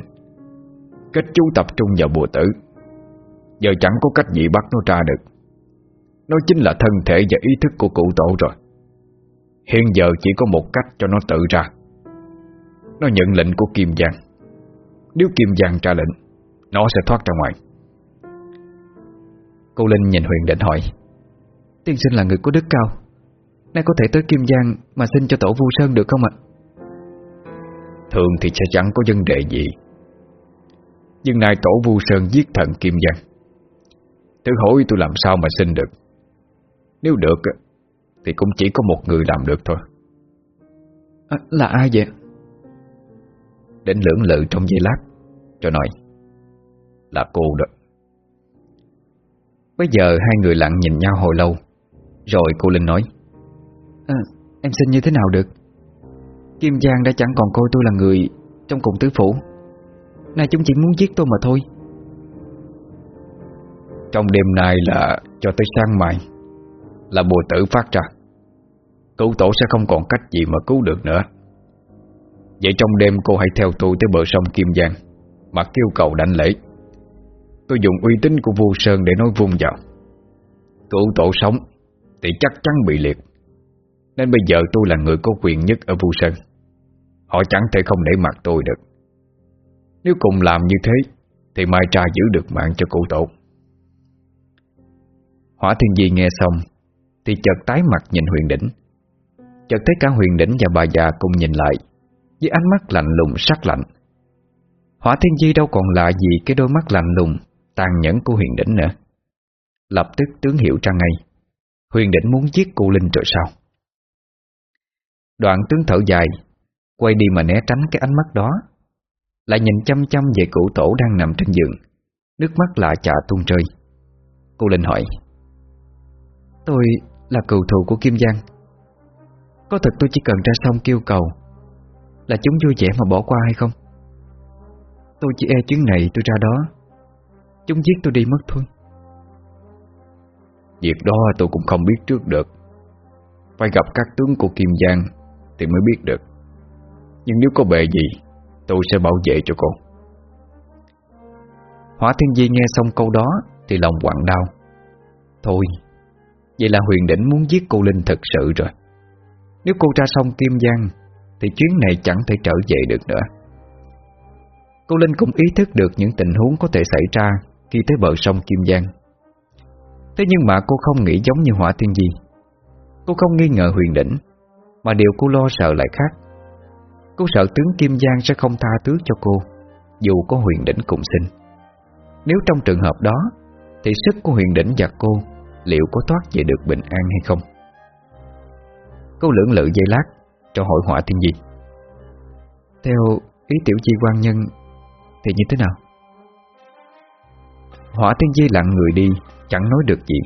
Kết chú tập trung vào bùa tử. Giờ chẳng có cách gì bắt nó ra được. Nó chính là thân thể và ý thức của cụ tổ rồi. Hiện giờ chỉ có một cách cho nó tự ra. Nó nhận lệnh của Kim Giang. Nếu Kim Giang ra lệnh, Nó sẽ thoát ra ngoài. Cô Linh nhìn Huyền định hỏi, Tiên sinh là người có đức cao. Nay có thể tới Kim Giang Mà xin cho tổ Vu Sơn được không ạ? Thường thì sẽ chẳng có vấn đề gì. Nhưng nay tổ Vu Sơn giết thần Kim Giang. Thử hỏi tôi làm sao mà xin được? Nếu được Thì cũng chỉ có một người làm được thôi. À, Là ai vậy? Đến lưỡng lự trong giây lát Cho nói Là cô đó. Bây giờ hai người lặng nhìn nhau hồi lâu Rồi cô Linh nói à, Em xin như thế nào được? Kim Giang đã chẳng còn coi tôi là người Trong cùng tứ phủ. Nay chúng chỉ muốn giết tôi mà thôi trong đêm nay là cho tới sáng mai, Là bùa tử phát ra. Cứu tổ sẽ không còn cách gì mà cứu được nữa. Vậy trong đêm cô hãy theo tôi tới bờ sông Kim Giang, Mà kêu cầu đảnh lễ. Tôi dùng uy tín của vua Sơn để nói vung vào. Cứu tổ sống Thì chắc chắn bị liệt, Nên bây giờ tôi là người có quyền nhất ở vua Sơn. Họ chẳng thể không để mặt tôi được. Nếu cùng làm như thế, Thì mai tra giữ được mạng cho cụ tổ. Hỏa thiên di nghe xong, Thì chợt tái mặt nhìn huyền đỉnh. Chợt thấy cả huyền đỉnh và bà già cùng nhìn lại, Với ánh mắt lạnh lùng, sắc lạnh. Hỏa thiên di đâu còn lạ gì Cái đôi mắt lạnh lùng, Tàn nhẫn của huyền đỉnh nữa. Lập tức tướng hiểu ra ngay, Huyền đỉnh muốn giết cụ Linh rồi sao? Đoạn tướng thở dài, Quay đi mà né tránh cái ánh mắt đó. Lại nhìn chăm chăm về cụ tổ đang nằm trên giường, Nước mắt lạ chạ tuôn rơi. Cô Linh hỏi Tôi là cựu thù của Kim Giang. Có thật tôi chỉ cần ra sông kêu cầu Là chúng vui vẻ mà bỏ qua hay không? Tôi chỉ e chuyến này tôi ra đó Chúng giết tôi đi mất thôi. Việc đó tôi cũng không biết trước được. Phải gặp các tướng của Kim Giang Thì mới biết được. Nhưng nếu có bề gì Tôi sẽ bảo vệ cho cô. Hỏa Thiên Di nghe xong câu đó Thì lòng quặn đau. Thôi Vậy là huyền đỉnh muốn giết cô Linh thật sự rồi. Nếu cô ra sông Kim Giang, Thì chuyến này chẳng thể trở về được nữa. Cô Linh cũng ý thức được những tình huống có thể xảy ra Khi tới bờ sông Kim Giang. Thế nhưng mà cô không nghĩ giống như hỏa Thiên di. Cô không nghi ngờ huyền đỉnh, Mà điều cô lo sợ lại khác. Cô sợ tướng Kim Giang sẽ không tha thứ cho cô, Dù có huyền đỉnh cùng sinh. Nếu trong trường hợp đó, Thì sức của huyền đỉnh và cô Liệu có thoát về được bình an hay không? Cô lưỡng lự dây lát, Cho hỏi họa thiên di Theo ý tiểu chi quan nhân, Thì như thế nào? Hỏa thiên di lặng người đi, Chẳng nói được gì.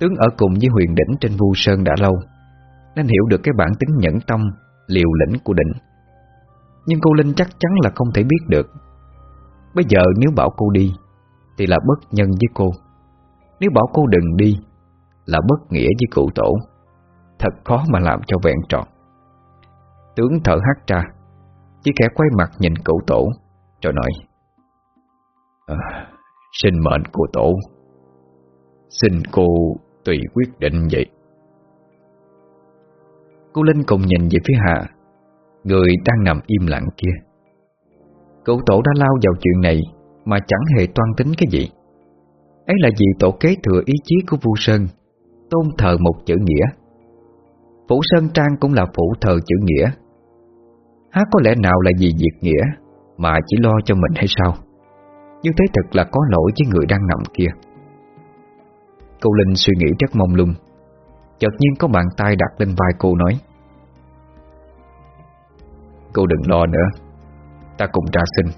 Tướng ở cùng với huyền đỉnh trên vu sơn đã lâu, Nên hiểu được cái bản tính nhẫn tâm, Liều lĩnh của đỉnh. Nhưng cô Linh chắc chắn là không thể biết được. Bây giờ nếu bảo cô đi, Thì là bất nhân với cô. Nếu bảo cô đừng đi Là bất nghĩa với cụ tổ. Thật khó mà làm cho vẹn trọn Tướng thở hắt ra Chỉ kẻ quay mặt nhìn cụ tổ Rồi nói à, Sinh mệnh của tổ. Xin cô tùy quyết định vậy. Cô Linh cùng nhìn về phía Hạ Người đang nằm im lặng kia. Cậu tổ đã lao vào chuyện này Mà chẳng hề toan tính cái gì. Ấy là vì tổ kế thừa ý chí của Vu Sơn, Tôn thờ một chữ nghĩa. Phủ Sơn Trang cũng là phủ thờ chữ nghĩa. Há có lẽ nào là vì việc nghĩa Mà chỉ lo cho mình hay sao? Nhưng thế thật là có lỗi với người đang nằm kia. Cô Linh suy nghĩ rất mông lung. Chợt nhiên có bàn tay đặt lên vai cô nói, Cô đừng lo nữa, Ta cùng ra sinh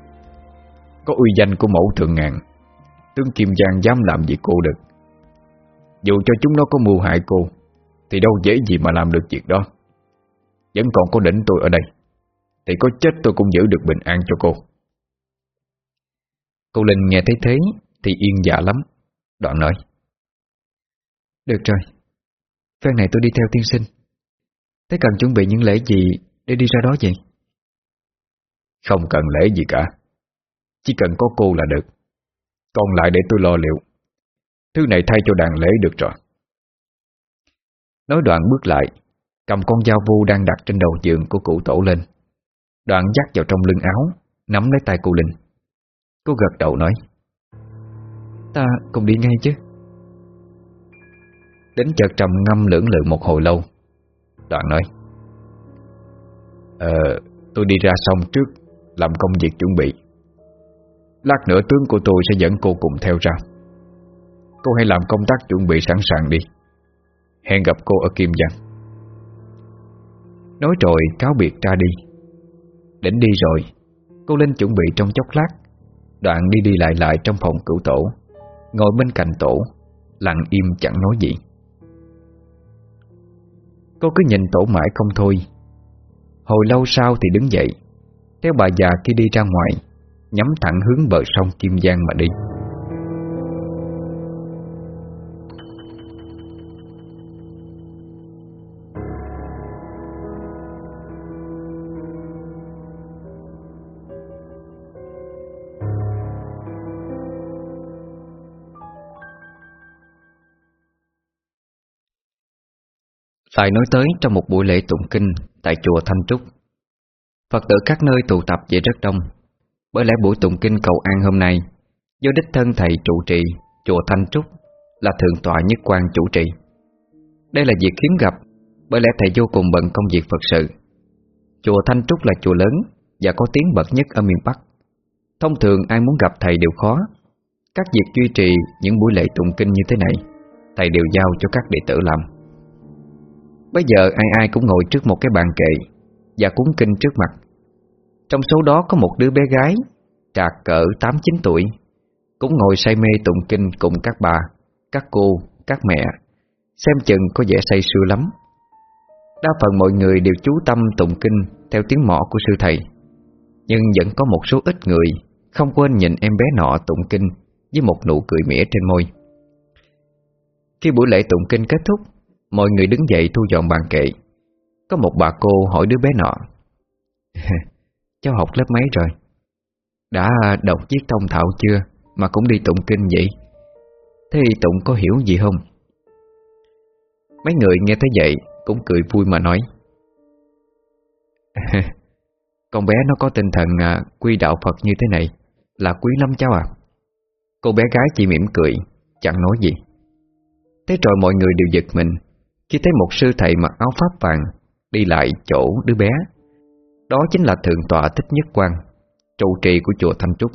Có uy danh của mẫu thượng ngàn Tướng Kim Giang dám làm gì cô được. Dù cho chúng nó có mưu hại cô, Thì đâu dễ gì mà làm được việc đó. Vẫn còn có đỉnh tôi ở đây, Thì có chết tôi cũng giữ được bình an cho cô. Cô Linh nghe thấy thế Thì yên dạ lắm, Đoạn nói. Được rồi, Phen này tôi đi theo tiên sinh. Thế cần chuẩn bị những lễ gì Để đi ra đó vậy? Không cần lễ gì cả, Chỉ cần có cô là được. Còn lại để tôi lo liệu. Thứ này thay cho đàn lễ được rồi. Nói đoạn bước lại Cầm con dao vu đang đặt trên đầu giường của cụ tổ lên. Đoạn dắt vào trong lưng áo Nắm lấy tay cô Linh. Cô gật đầu nói Ta cùng đi ngay chứ. Đến chợt trầm ngâm lưỡng lự một hồi lâu Đoạn nói Ờ, tôi đi ra xong trước làm công việc chuẩn bị. Lát nữa tướng của tôi sẽ dẫn cô cùng theo ra. Cô hãy làm công tác chuẩn bị sẵn sàng đi. Hẹn gặp cô ở Kim Giang. Nói rồi, cáo biệt ra đi. Đến đi rồi, Cô Linh chuẩn bị trong chốc lát. Đoạn đi đi lại lại trong phòng cửu tổ. Ngồi bên cạnh tổ, Lặng im chẳng nói gì. Cô cứ nhìn tổ mãi không thôi. Hồi lâu sau thì đứng dậy, theo bà già kia đi ra ngoài. Nhắm thẳng hướng bờ sông Kim Giang mà đi. Tài nói tới trong một buổi lễ tụng kinh tại chùa Thanh Trúc, Phật tử các nơi tụ tập về rất đông bởi lẽ buổi tụng kinh cầu an hôm nay, Do đích thân thầy trụ trì, Chùa Thanh Trúc Là thượng tọa nhất quan chủ trì. Đây là việc hiếm gặp, Bởi lẽ thầy vô cùng bận công việc Phật sự. Chùa Thanh Trúc là chùa lớn Và có tiếng bậc nhất ở miền Bắc. Thông thường ai muốn gặp thầy đều khó. Các việc duy trì những buổi lễ tụng kinh như thế này, Thầy đều giao cho các đệ tử làm. Bây giờ ai ai cũng ngồi trước một cái bàn kệ và cuốn kinh trước mặt. Trong số đó có một đứa bé gái, trạc cỡ 8-9 tuổi, cũng ngồi say mê tụng kinh cùng các bà, các cô, các mẹ, xem chừng có vẻ say sưa lắm. Đa phần mọi người đều chú tâm tụng kinh theo tiếng mỏ của sư thầy, nhưng vẫn có một số ít người không quên nhìn em bé nọ tụng kinh với một nụ cười mỉa trên môi. Khi buổi lễ tụng kinh kết thúc, mọi người đứng dậy thu dọn bàn kệ. Có một bà cô hỏi đứa bé nọ *laughs* Cháu học lớp mấy rồi? Đã đọc viết thông thạo chưa? Mà cũng đi tụng kinh vậy. Thế tụng có hiểu gì không? Mấy người nghe thấy vậy Cũng cười vui mà nói. *laughs* Con bé nó có tinh thần à, quy đạo Phật như thế này Là quý lắm cháu à. Cô bé gái chỉ mỉm cười Chẳng nói gì. Thế rồi mọi người đều giật mình Khi thấy một sư thầy mặc áo pháp vàng Đi lại chỗ đứa bé. Đó chính là thượng tọa thích nhất quan Trụ trì của chùa Thanh Trúc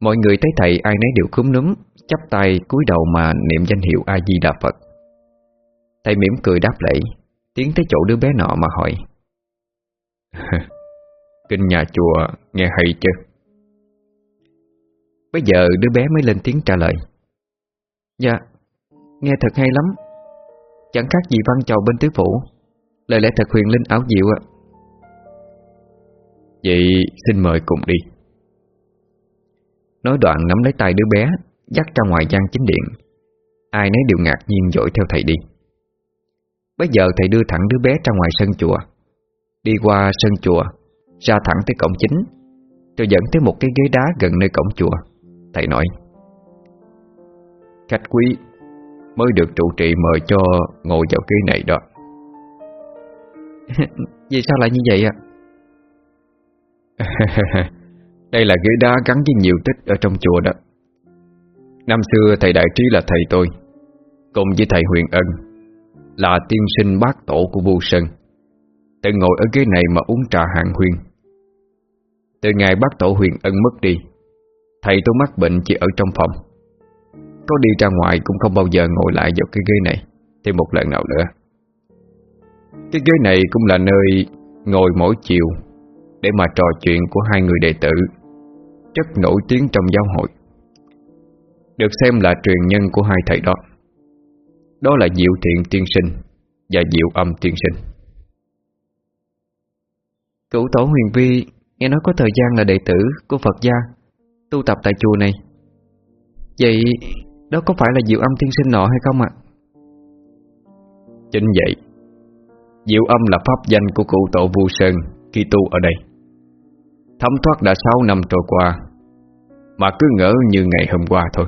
Mọi người thấy thầy ai nấy đều cúm núm chắp tay cúi đầu mà niệm danh hiệu A-di-đà Phật. Thầy mỉm cười đáp lễ Tiến tới chỗ đứa bé nọ mà hỏi. *laughs* Kinh nhà chùa nghe hay chưa? Bây giờ đứa bé mới lên tiếng trả lời. Dạ, nghe thật hay lắm. Chẳng khác gì văn chầu bên tứ phủ. Lời lẽ thật huyền linh ảo diệu ạ. Vậy xin mời cùng đi. Nói đoạn nắm lấy tay đứa bé, Dắt ra ngoài gian chính điện. Ai nấy đều ngạc nhiên dội theo thầy đi. Bây giờ thầy đưa thẳng đứa bé ra ngoài sân chùa. Đi qua sân chùa, Ra thẳng tới cổng chính. Rồi dẫn tới một cái ghế đá gần nơi cổng chùa. Thầy nói, Khách quý, Mới được trụ trì mời cho ngồi vào ghế này đó. *laughs* Vì sao lại như vậy ạ? *laughs* Đây là ghế đá gắn với nhiều tích ở trong chùa đó. Năm xưa, thầy Đại Trí là thầy tôi, Cùng với thầy Huyền Ân, Là tiên sinh bác tổ của Vu Sơn. Từng ngồi ở ghế này mà uống trà hạng huyền Từ ngày bác tổ Huyền Ân mất đi, Thầy tôi mắc bệnh chỉ ở trong phòng. Có đi ra ngoài cũng không bao giờ ngồi lại vào cái ghế này, Thêm một lần nào nữa. Cái ghế này cũng là nơi ngồi mỗi chiều để mà trò chuyện của hai người đệ tử Rất nổi tiếng trong giáo hội. Được xem là truyền nhân của hai thầy đó. Đó là Diệu Thiện Tiên Sinh Và Diệu Âm Tiên Sinh. Cửu tổ huyền vi Nghe nói có thời gian là đệ tử của Phật gia Tu tập tại chùa này. Vậy đó có phải là Diệu Âm Tiên Sinh nọ hay không ạ? Chính vậy Diệu Âm là pháp danh của cụ tổ Vu Sơn Khi tu ở đây Thấm thoát đã 6 năm trôi qua, Mà cứ ngỡ như ngày hôm qua thôi.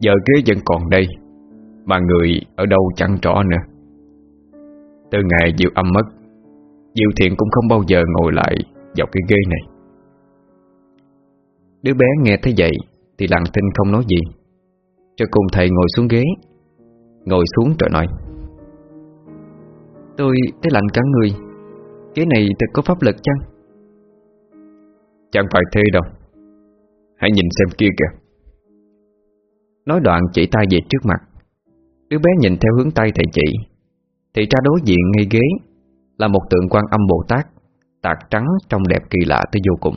Giờ ghế vẫn còn đây, Mà người ở đâu chẳng rõ nữa. Từ ngày Diệu Âm mất Diệu Thiện cũng không bao giờ ngồi lại Vào cái ghế này. Đứa bé nghe thấy vậy Thì lặng thinh không nói gì. Cho cùng thầy ngồi xuống ghế, Ngồi xuống rồi nói, Tôi thấy lạnh cả người. Ghế này thật có pháp lực chăng? Chẳng phải thế đâu. Hãy nhìn xem kia kìa. Nói đoạn chỉ tay về trước mặt. Đứa bé nhìn theo hướng tay thầy chỉ. Thì ra đối diện ngay ghế Là một tượng quan âm Bồ Tát, Tạc trắng trong đẹp kỳ lạ tới vô cùng.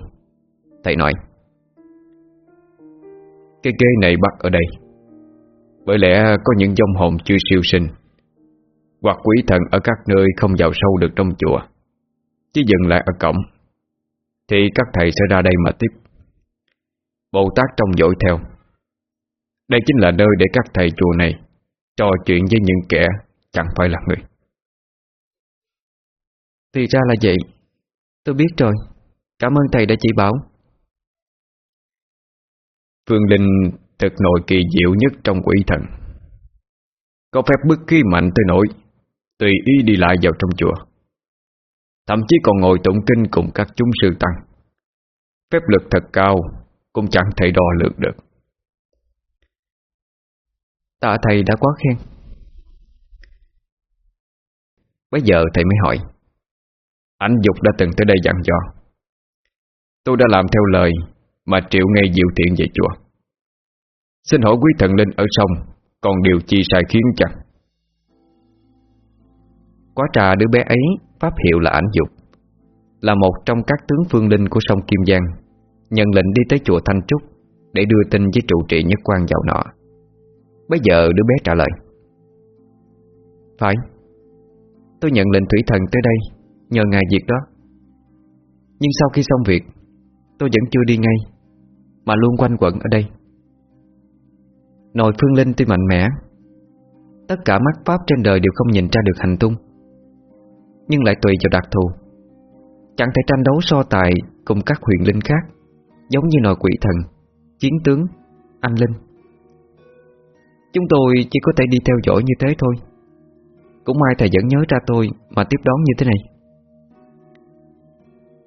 Thầy nói, Cái ghế này bắt ở đây. Bởi lẽ có những dông hồn chưa siêu sinh. Hoặc quỷ thần ở các nơi không vào sâu được trong chùa. Chỉ dừng lại ở cổng. Thì các thầy sẽ ra đây mà tiếp. Bồ Tát trong dõi theo. Đây chính là nơi để các thầy chùa này Trò chuyện với những kẻ chẳng phải là người. Thì ra là vậy. Tôi biết rồi. Cảm ơn thầy đã chỉ bảo. Phương Linh thực nội kỳ diệu nhất trong quỷ thần. Có phép bức khí mạnh tới nỗi Tùy ý đi lại vào trong chùa. Thậm chí còn ngồi tụng kinh cùng các chúng sư tăng. Phép lực thật cao Cũng chẳng thể đo lường được. Tạ thầy đã quá khen. Bây giờ thầy mới hỏi Anh Dục đã từng tới đây dặn dò. Tôi đã làm theo lời Mà triệu ngay diệu thiện về chùa. Xin hỏi quý thần linh ở sông Còn điều chi sai khiến chẳng? Quá trà đứa bé ấy, Pháp hiệu là ảnh dục. Là một trong các tướng phương linh của sông Kim Giang, Nhận lệnh đi tới chùa Thanh Trúc Để đưa tin với trụ trì nhất quan vào nọ. Bây giờ đứa bé trả lời. Phải, Tôi nhận lệnh thủy thần tới đây Nhờ ngài việc đó. Nhưng sau khi xong việc, Tôi vẫn chưa đi ngay, Mà luôn quanh quẩn ở đây. Nội phương linh tuy mạnh mẽ, Tất cả mắt pháp trên đời đều không nhìn ra được hành tung. Nhưng lại tùy vào đặc thù. Chẳng thể tranh đấu so tài Cùng các huyền linh khác Giống như nội quỷ thần Chiến tướng, anh linh. Chúng tôi chỉ có thể đi theo dõi như thế thôi. Cũng may thầy vẫn nhớ ra tôi Mà tiếp đón như thế này.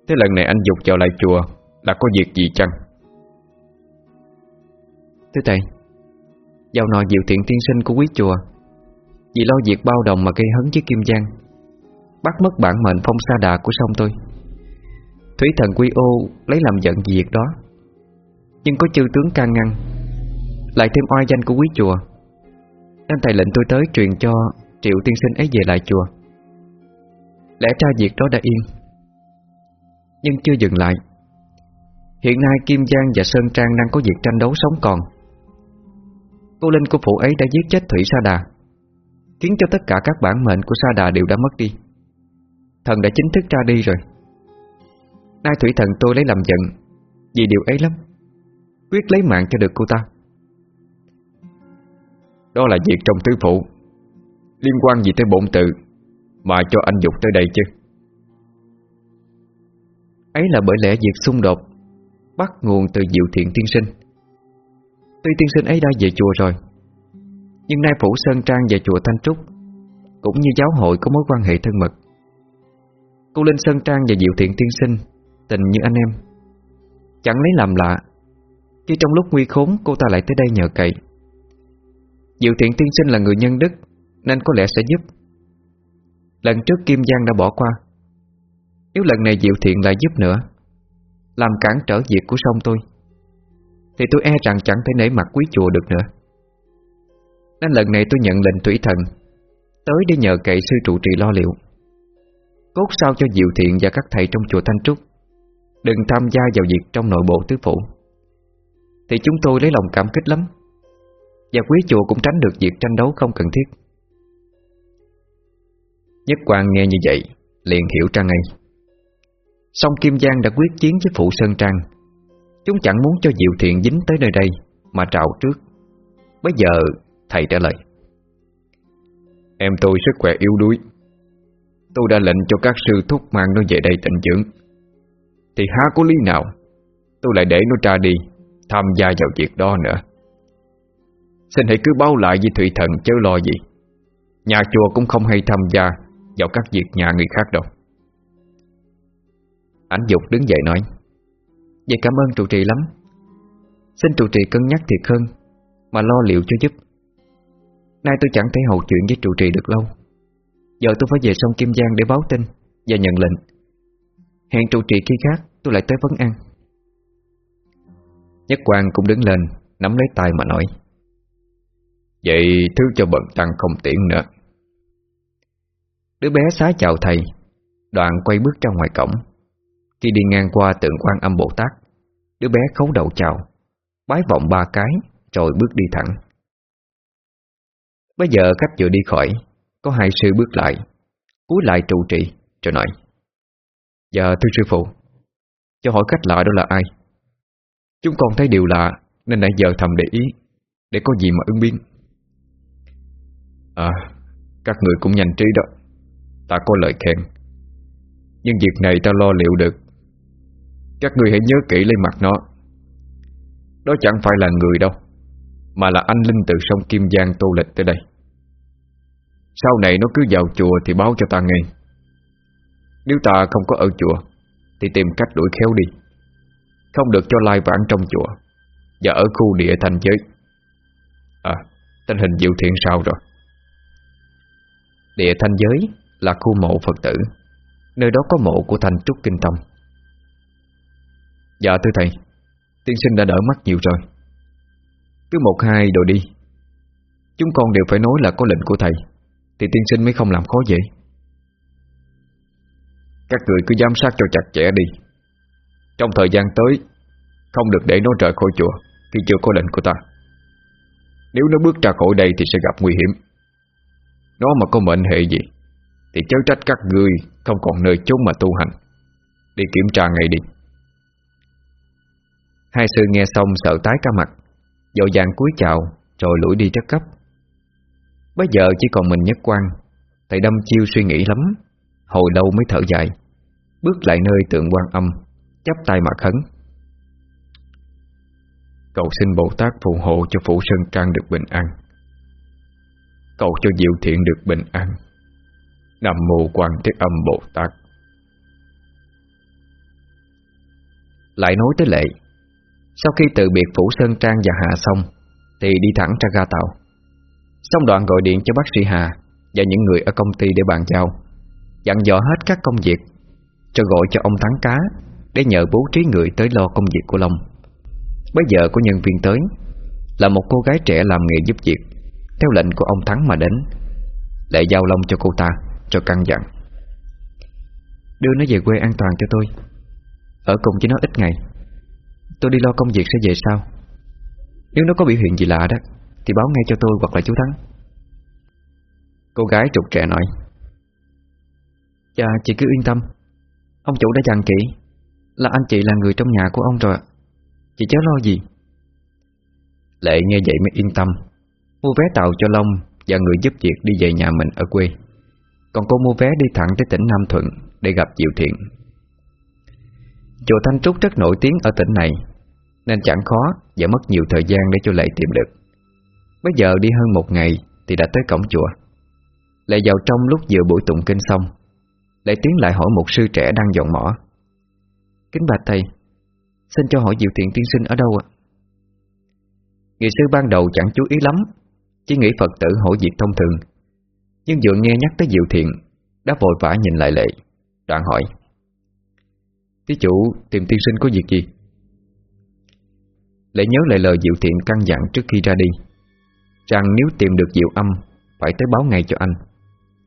Thế lần này anh dục vào lại chùa Là có việc gì chăng? Thưa thầy Vào nọ diệu thiện tiên sinh của quý chùa Vì lo việc bao đồng mà gây hấn với Kim Giang Bắt mất bản mệnh phong sa đà của sông tôi. Thủy thần quy ô lấy làm giận vì việc đó. Nhưng có chư tướng can ngăn, Lại thêm oai danh của quý chùa. Nên thầy lệnh tôi tới truyền cho Triệu tiên sinh ấy về lại chùa. Lẽ ra việc đó đã yên, Nhưng chưa dừng lại. Hiện nay Kim Giang và Sơn Trang đang có việc tranh đấu sống còn. Cô Linh của phụ ấy đã giết chết Thủy Sa Đà, Khiến cho tất cả các bản mệnh của Sa Đà đều đã mất đi. Thần đã chính thức ra đi rồi. Nay thủy thần tôi lấy làm giận, Vì điều ấy lắm. Quyết lấy mạng cho được cô ta. Đó là việc trong tứ phụ Liên quan gì tới bổn tự, Mà cho anh dục tới đây chứ? Ấy là bởi lẽ việc xung đột Bắt nguồn từ diệu thiện tiên sinh. Tuy tiên sinh ấy đã về chùa rồi, Nhưng nay Phủ Sơn Trang và chùa Thanh Trúc Cũng như giáo hội có mối quan hệ thân mật. Cô Linh Sơn Trang và Diệu Thiện Tiên Sinh, Tình như anh em. Chẳng lấy làm lạ Khi trong lúc nguy khốn, cô ta lại tới đây nhờ cậy. Diệu Thiện Tiên Sinh là người nhân đức, Nên có lẽ sẽ giúp. Lần trước Kim Giang đã bỏ qua Nếu lần này Diệu Thiện lại giúp nữa, Làm cản trở việc của sông tôi. Thì tôi e rằng chẳng thể nể mặt quý chùa được nữa. Nên lần này tôi nhận lệnh thủy thần, Tới để nhờ cậy sư trụ trì lo liệu. Cốt sao cho Diệu Thiện và các thầy trong chùa Thanh Trúc. Đừng tham gia vào việc trong nội bộ tứ phủ. Thì chúng tôi lấy lòng cảm kích lắm. Và quý chùa cũng tránh được việc tranh đấu không cần thiết. Nhất quan nghe như vậy, Liền hiểu ra ngay. Song Kim Giang đã quyết chiến với Phụ Sơn Trang. Chúng chẳng muốn cho Diệu Thiện dính tới nơi đây Mà trào trước. Bây giờ, thầy trả lời. Em tôi sức khỏe yếu đuối. Tôi đã lệnh cho các sư thúc mang nó về đây tịnh dưỡng. Thì há có lý nào? Tôi lại để nó ra đi, Tham gia vào việc đó nữa. Xin hãy cứ báo lại với Thủy Thần chớ lo gì. Nhà chùa cũng không hay tham gia Vào các việc nhà người khác đâu. Ảnh dục đứng dậy nói, Vậy cảm ơn trụ trì lắm. Xin trụ trì cân nhắc thiệt hơn, Mà lo liệu cho giúp. Nay tôi chẳng thể hầu chuyện với trụ trì được lâu. Giờ tôi phải về sông Kim Giang để báo tin Và nhận lệnh. Hẹn trụ trì khi khác, tôi lại tới vấn an. Nhất quan cũng đứng lên, Nắm lấy tay mà nói, Vậy thứ cho bận tăng không tiện nữa. Đứa bé xá chào thầy Đoạn quay bước ra ngoài cổng. Khi đi ngang qua tượng quan âm Bồ Tát, Đứa bé khấu đầu chào, Bái vọng ba cái, Rồi bước đi thẳng. Bây giờ khách vừa đi khỏi có hai sư bước lại, Cúi lại trụ trì Rồi nói Dạ thưa sư phụ, Cho hỏi khách lạ đó là ai? Chúng con thấy điều lạ, Nên nãy giờ thầm để ý, Để có gì mà ứng biến. À Các người cũng nhanh trí đó, Ta có lời khen. Nhưng việc này ta lo liệu được. Các người hãy nhớ kỹ lấy mặt nó. Đó chẳng phải là người đâu, Mà là anh Linh từ sông Kim Giang tô lịch tới đây sau này nó cứ vào chùa thì báo cho ta nghe. Nếu ta không có ở chùa, Thì tìm cách đuổi khéo đi. Không được cho lai vãng trong chùa, Và ở khu địa thành giới. À Tình hình diệu thiện sao rồi? Địa thanh giới là khu mộ Phật tử, Nơi đó có mộ của thành Trúc Kinh Tâm Dạ thưa thầy, Tiên sinh đã đỡ mắt nhiều rồi. Cứ một hai đồ đi. Chúng con đều phải nói là có lệnh của thầy thì tiên sinh mới không làm khó dễ. Các người cứ giám sát cho chặt chẽ đi. Trong thời gian tới, Không được để nó rời khỏi chùa Khi chưa có lệnh của ta. Nếu nó bước ra khỏi đây thì sẽ gặp nguy hiểm. Nó mà có mệnh hệ gì, Thì chớ trách các người Không còn nơi chốn mà tu hành. Đi kiểm tra ngay đi. Hai sư nghe xong sợ tái cả mặt, Dội dàng cúi chào, Rồi lủi đi rất cấp Bây giờ chỉ còn mình nhất quan Thầy đâm chiêu suy nghĩ lắm. Hồi lâu mới thở dài. Bước lại nơi tượng quan âm, chắp tay mà khấn. Cầu xin Bồ Tát phù hộ cho Phủ Sơn Trang được bình an. Cầu cho Diệu Thiện được bình an. Nam Mô Quan Thế Âm Bồ Tát. Lại nói tới lệ. Sau khi từ biệt Phủ Sơn Trang và Hạ xong, Thì đi thẳng ra ga tàu. Xong đoạn gọi điện cho bác sĩ Hà Và những người ở công ty để bàn giao, Dặn dò hết các công việc Cho gọi cho ông Thắng Cá Để nhờ bố trí người tới lo công việc của Long. Bây giờ có nhân viên tới Là một cô gái trẻ làm nghề giúp việc, Theo lệnh của ông Thắng mà đến Lại giao Long cho cô ta, Cho căn dặn. Đưa nó về quê an toàn cho tôi. Ở cùng với nó ít ngày, Tôi đi lo công việc sẽ về sau. Nếu nó có biểu hiện gì lạ đó thì báo ngay cho tôi hoặc là chú Thắng. Cô gái trục trẻ nói. Dạ chị cứ yên tâm. Ông chủ đã dặn kỹ Là anh chị là người trong nhà của ông rồi Chị chớ lo gì. Lệ nghe vậy mới yên tâm. Mua vé tàu cho Long Và người giúp việc đi về nhà mình ở quê. Còn cô mua vé đi thẳng tới tỉnh Nam Thuận Để gặp Diệu Thiện. Chùa Thanh Trúc rất nổi tiếng ở tỉnh này Nên chẳng khó Và mất nhiều thời gian để cho Lệ tìm được Bây giờ đi hơn một ngày Thì đã tới cổng chùa. Lại vào trong lúc vừa buổi tụng kinh xong, Lại tiến lại hỏi một sư trẻ đang dọn mỏ. Kính bạch thầy, Xin cho hỏi Diệu Thiện tiên sinh ở đâu ạ? Người sư ban đầu chẳng chú ý lắm, Chỉ nghĩ Phật tử hỏi việc thông thường. Nhưng vừa nghe nhắc tới Diệu Thiện, Đã vội vã nhìn lại Lệ, Đoạn hỏi. Thí chủ, tìm tiên sinh có việc gì? Lệ nhớ lại lời Diệu Thiện căn dặn trước khi ra đi. Rằng nếu tìm được Diệu Âm, Phải tới báo ngay cho anh.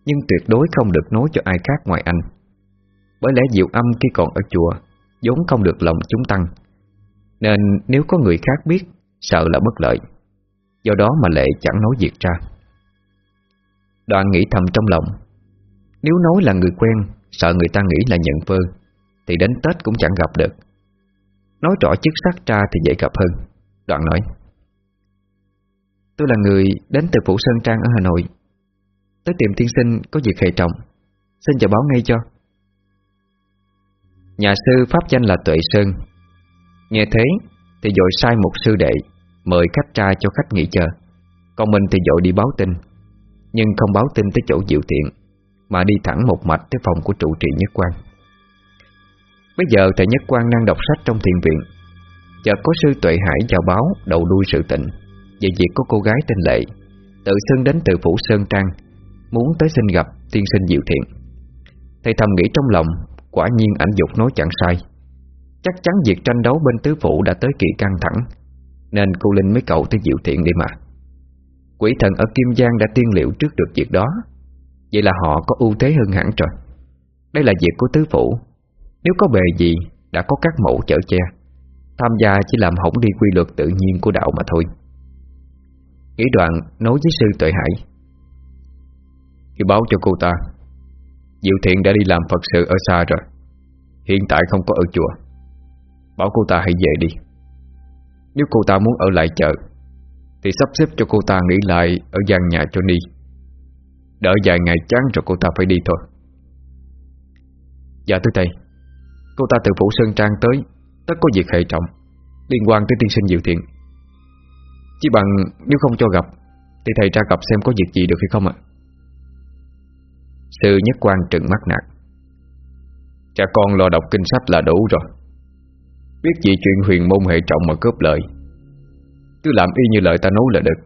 Nhưng tuyệt đối không được nói cho ai khác ngoài anh. Bởi lẽ Diệu Âm khi còn ở chùa, vốn không được lòng chúng tăng. Nên nếu có người khác biết, Sợ là bất lợi. Do đó mà Lệ chẳng nói việc ra. Đoàn nghĩ thầm trong lòng. Nếu nói là người quen, Sợ người ta nghĩ là nhận vơ Thì đến Tết cũng chẳng gặp được. Nói rõ chức sắc ra thì dễ gặp hơn Đoàn nói. Tôi là người đến từ Phủ Sơn Trang ở Hà Nội. Tới tìm tiên sinh có việc hệ trọng. Xin chờ báo ngay cho. Nhà sư pháp danh là Tuệ Sơn. Nghe thế Thì dội sai một sư đệ Mời khách ra cho khách nghỉ chờ. Còn mình thì dội đi báo tin. Nhưng không báo tin tới chỗ diệu thiện Mà đi thẳng một mạch tới phòng của trụ trì Nhất Quang. Bây giờ thầy Nhất Quang đang đọc sách trong thiền viện. Chợt có sư Tuệ Hải chào báo, đầu đuôi sự tình. Về việc có cô gái tên Lệ. Tự xưng đến từ Phủ Sơn Trang, Muốn tới xin gặp tiên sinh diệu thiện. Thầy thầm nghĩ trong lòng, Quả nhiên ảnh dục nói chẳng sai. Chắc chắn việc tranh đấu bên tứ phủ đã tới kỳ căng thẳng, Nên cô Linh mới cầu tới Diệu Thiện đi mà. Quỷ thần ở Kim Giang đã tiên liệu trước được việc đó, Vậy là họ có ưu thế hơn hẳn rồi. Đây là việc của tứ phủ. Nếu có bề gì, Đã có các mẫu chở che. Tham gia chỉ làm hỏng đi quy luật tự nhiên của đạo mà thôi. Nghĩ đoạn nói với sư Tuệ Hải. Khi báo cho cô ta Diệu Thiện đã đi làm Phật sự ở xa rồi. Hiện tại không có ở chùa. Bảo cô ta hãy về đi. Nếu cô ta muốn ở lại chợ Thì sắp xếp cho cô ta nghỉ lại Ở gian nhà cho đi, Đợi vài ngày chán rồi cô ta phải đi thôi. Dạ thưa thầy Cô ta từ Phủ Sơn Trang tới Tất có việc hệ trọng Liên quan tới tiên sinh Diệu Thiện. Chỉ bằng nếu không cho gặp, Thì thầy ra gặp xem có việc gì được hay không ạ. Sư Nhất quan trừng mắt nạt Cha con lo đọc kinh sách là đủ rồi. Biết gì chuyện huyền môn hệ trọng mà cướp lợi Cứ làm y như lời ta nói là được.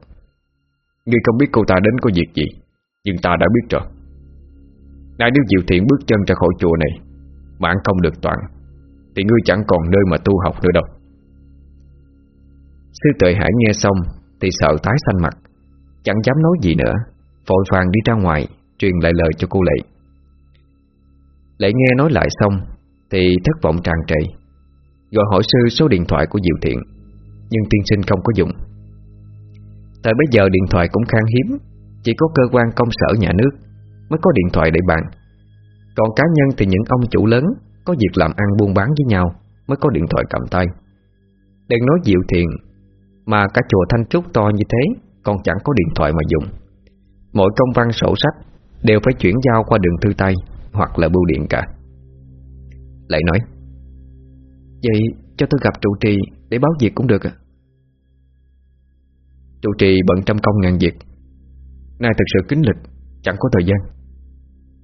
Ngươi không biết cô ta đến có việc gì, Nhưng ta đã biết rồi. Nay nếu Diệu Thiện bước chân ra khỏi chùa này, Mà không được toàn, Thì ngươi chẳng còn nơi mà tu học nữa đâu. Sư tuệ hải nghe xong Thì sợ tái xanh mặt, Chẳng dám nói gì nữa, Vội vàng đi ra ngoài Truyền lại lời cho cô Lệ. Lệ nghe nói lại xong Thì thất vọng tràn trề, Gọi hỏi sư số điện thoại của Diệu Thiện, Nhưng tiên sinh không có dùng. Tại bây giờ điện thoại cũng khan hiếm, Chỉ có cơ quan công sở nhà nước Mới có điện thoại để bàn. Còn cá nhân thì những ông chủ lớn Có việc làm ăn buôn bán với nhau Mới có điện thoại cầm tay. Đừng nói Diệu Thiện mà cả chùa Thanh Trúc to như thế Còn chẳng có điện thoại mà dùng. Mỗi công văn sổ sách Đều phải chuyển giao qua đường thư tay Hoặc là bưu điện cả. Lại nói, Vậy cho tôi gặp trụ trì Để báo việc cũng được à Trụ trì bận trăm công ngàn việc. Nay thật sự kính lịch, Chẳng có thời gian.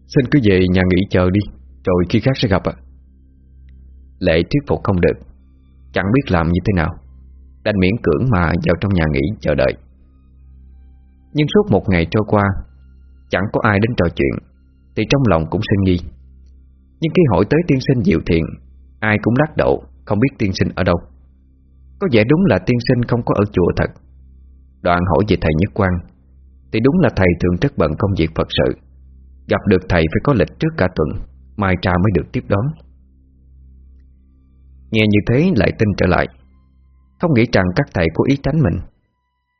Xin cứ về nhà nghỉ chờ đi, Rồi khi khác sẽ gặp ạ. Lệ thuyết phục không được, Chẳng biết làm như thế nào. Đành miễn cưỡng mà vào trong nhà nghỉ chờ đợi. Nhưng suốt một ngày trôi qua, Chẳng có ai đến trò chuyện, Thì trong lòng cũng sinh nghi. Nhưng khi hỏi tới tiên sinh diệu thiện, Ai cũng lắc đầu, Không biết tiên sinh ở đâu. Có vẻ đúng là tiên sinh không có ở chùa thật. Đoạn hỏi về thầy Nhất Quang, Thì đúng là thầy thường rất bận công việc Phật sự. Gặp được thầy phải có lịch trước cả tuần, Mai tra mới được tiếp đón. Nghe như thế lại tin trở lại. Không nghĩ rằng các thầy có ý tránh mình,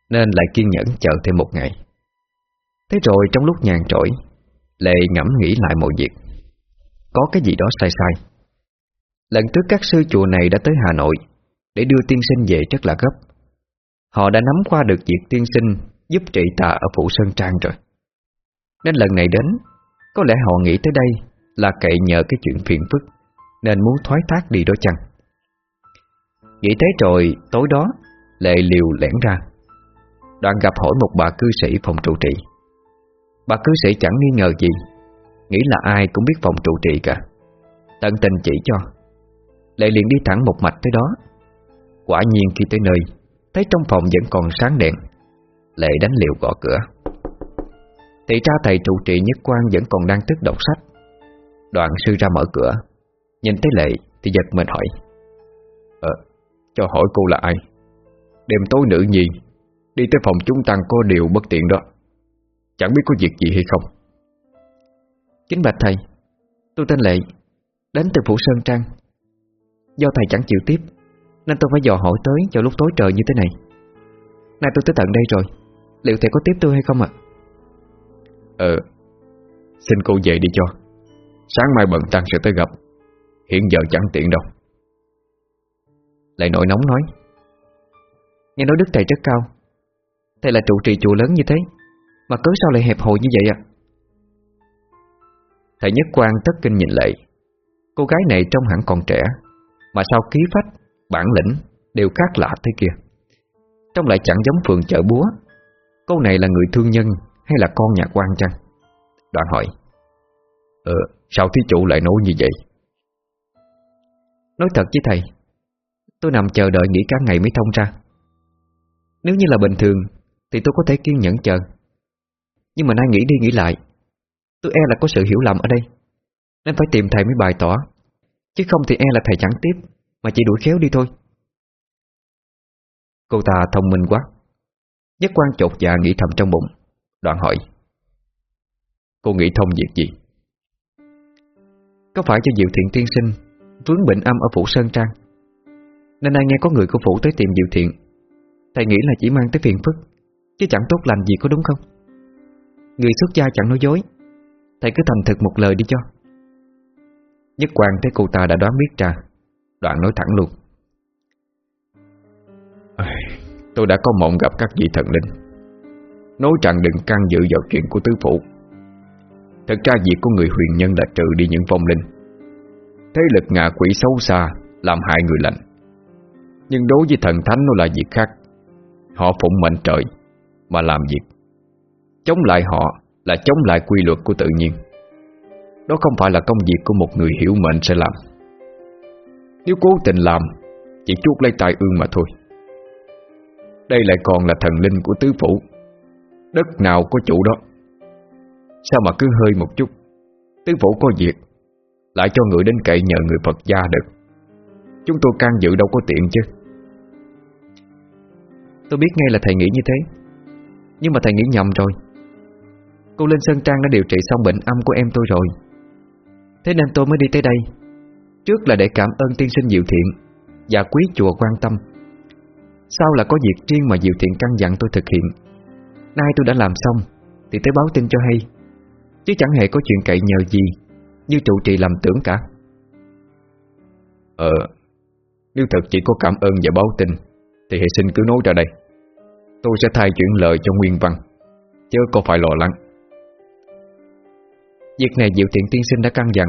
Nên lại kiên nhẫn chờ thêm một ngày. Thế rồi trong lúc nhàn trỗi, Lệ ngẫm nghĩ lại mọi việc. Có cái gì đó sai sai. Lần trước các sư chùa này đã tới Hà Nội Để đưa tiên sinh về rất là gấp. Họ đã nắm qua được việc tiên sinh Giúp trị tà ở Phụ Sơn Trang rồi. Nên lần này đến, Có lẽ họ nghĩ tới đây Là cậy nhờ cái chuyện phiền phức, Nên muốn thoái thác đi đó chăng? Nghĩ thế rồi Tối đó Lệ liều lẻn ra. Đoạn gặp hỏi một bà cư sĩ phòng trụ trị Bà cư sĩ chẳng nghi ngờ gì Nghĩ là ai cũng biết phòng trụ trị cả. Tận tình chỉ cho. Lệ liền đi thẳng một mạch tới đó. Quả nhiên khi tới nơi Thấy trong phòng vẫn còn sáng đèn. Lệ đánh liều gõ cửa. Thì ra thầy trụ trị nhất quan Vẫn còn đang tức đọc sách. Đoạn sư ra mở cửa Nhìn thấy Lệ thì giật mình hỏi Ờ, cho hỏi cô là ai. Đêm tối nữ nhi, Đi tới phòng chúng tăng có điều bất tiện đó. Chẳng biết có việc gì hay không. Kính bạch thầy, Tôi tên Lệ, Đến từ Phủ Sơn Trang. Do thầy chẳng chịu tiếp, Nên tôi phải dò hỏi tới vào lúc tối trời như thế này. Nay tôi tới tận đây rồi, Liệu thầy có tiếp tôi hay không ạ? Ờ Xin cô về đi cho. Sáng mai bận tăng sẽ tới gặp, Hiện giờ chẳng tiện đâu. Lại nổi nóng nói. Nghe nói đức thầy rất cao Thầy là trụ trì chùa lớn như thế Mà cớ sao lại hẹp hòi như vậy ạ? Thầy nhất quan tất kinh nhìn lại Cô gái này trông hẳn còn trẻ Mà sao ký phách, bản lĩnh Đều khác lạ thế kia. Trông lại chẳng giống phường chợ búa. Cô này là người thương nhân Hay là con nhà quan chăng? Đoạn hỏi. Ờ, sao thí chủ lại nói như vậy? Nói thật với thầy Tôi nằm chờ đợi nghỉ cả ngày mới thông ra. Nếu như là bình thường, Thì tôi có thể kiên nhẫn chờ. Nhưng mà nay nghĩ đi nghĩ lại, Tôi e là có sự hiểu lầm ở đây. Nên phải tìm thầy mới bày tỏ. Chứ không thì e là thầy chẳng tiếp, Mà chỉ đuổi khéo đi thôi. Cô ta thông minh quá. Nhất quan chột dạ nghĩ thầm trong bụng. Đoạn hỏi, Cô nghĩ thông việc gì? Có phải cho Diệu Thiện tiên sinh Vướng bệnh âm ở Phủ Sơn Trang? Nên ai nghe có người của Phủ tới tìm Diệu Thiện. Thầy nghĩ là chỉ mang tới phiền phức, Chứ chẳng tốt lành gì có đúng không? Người xuất gia chẳng nói dối. Thầy cứ thành thực một lời đi cho. Nhất quan thấy cô ta đã đoán biết ra, Đoạn nói thẳng luôn. Tôi đã có mộng gặp các vị thần linh. Nói rằng đừng can dự vào chuyện của tứ phụ Thật ra việc của người huyền nhân là trừ đi những vong linh. Thế lực ngạ quỷ xấu xa Làm hại người lành. Nhưng đối với thần thánh nó là việc khác. Họ phụng mệnh trời Mà làm việc. Chống lại họ là chống lại quy luật của tự nhiên. Đó không phải là công việc của một người hiểu mệnh sẽ làm. Nếu cố tình làm, Chỉ chuốt lấy tai ương mà thôi. Đây lại còn là thần linh của tứ phủ. Đất nào có chủ đó? Sao mà cứ hơi một chút? Tứ phủ có việc, Lại cho người đến cậy nhờ người Phật gia được. Chúng tôi can dự đâu có tiện chứ. Tôi biết ngay là thầy nghĩ như thế. Nhưng mà thầy nghĩ nhầm rồi. Cô Linh Sơn Trang đã điều trị xong bệnh âm của em tôi rồi. Thế nên tôi mới đi tới đây. Trước là để cảm ơn tiên sinh Diệu Thiện Và quý chùa quan tâm. Sau là có việc riêng mà Diệu Thiện căn dặn tôi thực hiện. Nay tôi đã làm xong, Thì tới báo tin cho hay. Chứ chẳng hề có chuyện cậy nhờ gì, Như trụ trì làm tưởng cả. Ờ Nếu thật chỉ có cảm ơn và báo tin thì hãy xin cứ nói ra đây. Tôi sẽ thay chuyển lời cho Nguyên Văn, Chứ có phải lo lắng. Việc này Diệu Thiện tiên sinh đã căn dặn,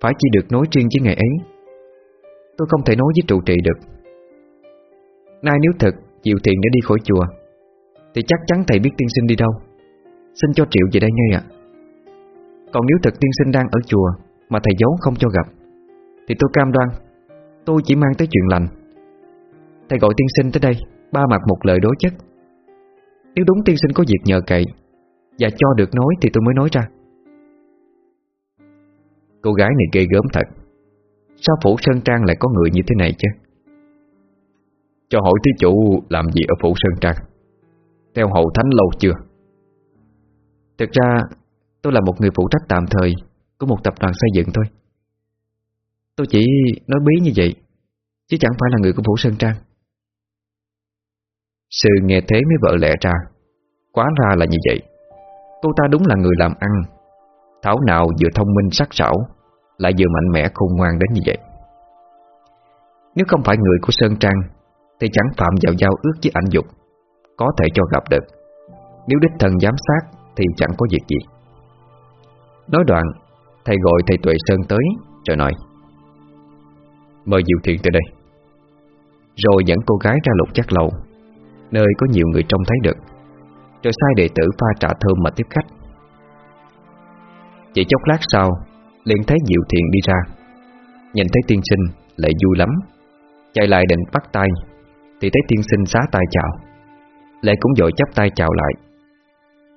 Phải chỉ được nói riêng với ngày ấy. Tôi không thể nói với trụ trì được. Nay nếu thật Diệu Thiện đã đi khỏi chùa, Thì chắc chắn thầy biết tiên sinh đi đâu. Xin cho Triệu về đây ngay ạ. Còn nếu thật tiên sinh đang ở chùa Mà thầy giấu không cho gặp, Thì tôi cam đoan, Tôi chỉ mang tới chuyện lành. Thầy gọi tiên sinh tới đây, Ba mặt một lời đối chất. Nếu đúng tiên sinh có việc nhờ cậy Và cho được nói thì tôi mới nói ra. Cô gái này ghê gớm thật. Sao Phủ Sơn Trang lại có người như thế này chứ? Cho hỏi thí chủ làm gì ở Phủ Sơn Trang? Theo hậu thánh lâu chưa? Thực ra, tôi là một người phụ trách tạm thời Của một tập đoàn xây dựng thôi. Tôi chỉ nói bí như vậy, Chứ chẳng phải là người của Phủ Sơn Trang. Sư nghe thế mới vỡ lẽ ra. Quá ra là như vậy. Cô ta đúng là người làm ăn. Thảo nào vừa thông minh sắc sảo, Lại vừa mạnh mẽ khôn ngoan đến như vậy. Nếu không phải người của Sơn Trang, Thì chẳng phạm vào giao ước với ảnh dục, Có thể cho gặp được. Nếu đích thân giám sát, Thì chẳng có việc gì. Nói đoạn, Thầy gọi thầy Tuệ Sơn tới, Rồi nói, Mời Diệu Thiện tới đây. Rồi dẫn cô gái ra lục chắc lầu. Nơi có nhiều người trông thấy được. Rồi sai đệ tử pha trà thơm mà tiếp khách. Chỉ chốc lát sau, liền thấy Diệu Thiện đi ra. Nhìn thấy tiên sinh, lại vui lắm. Chạy lại định bắt tay, Thì thấy tiên sinh xá tay chào. Lệ cũng dội chấp tay chào lại.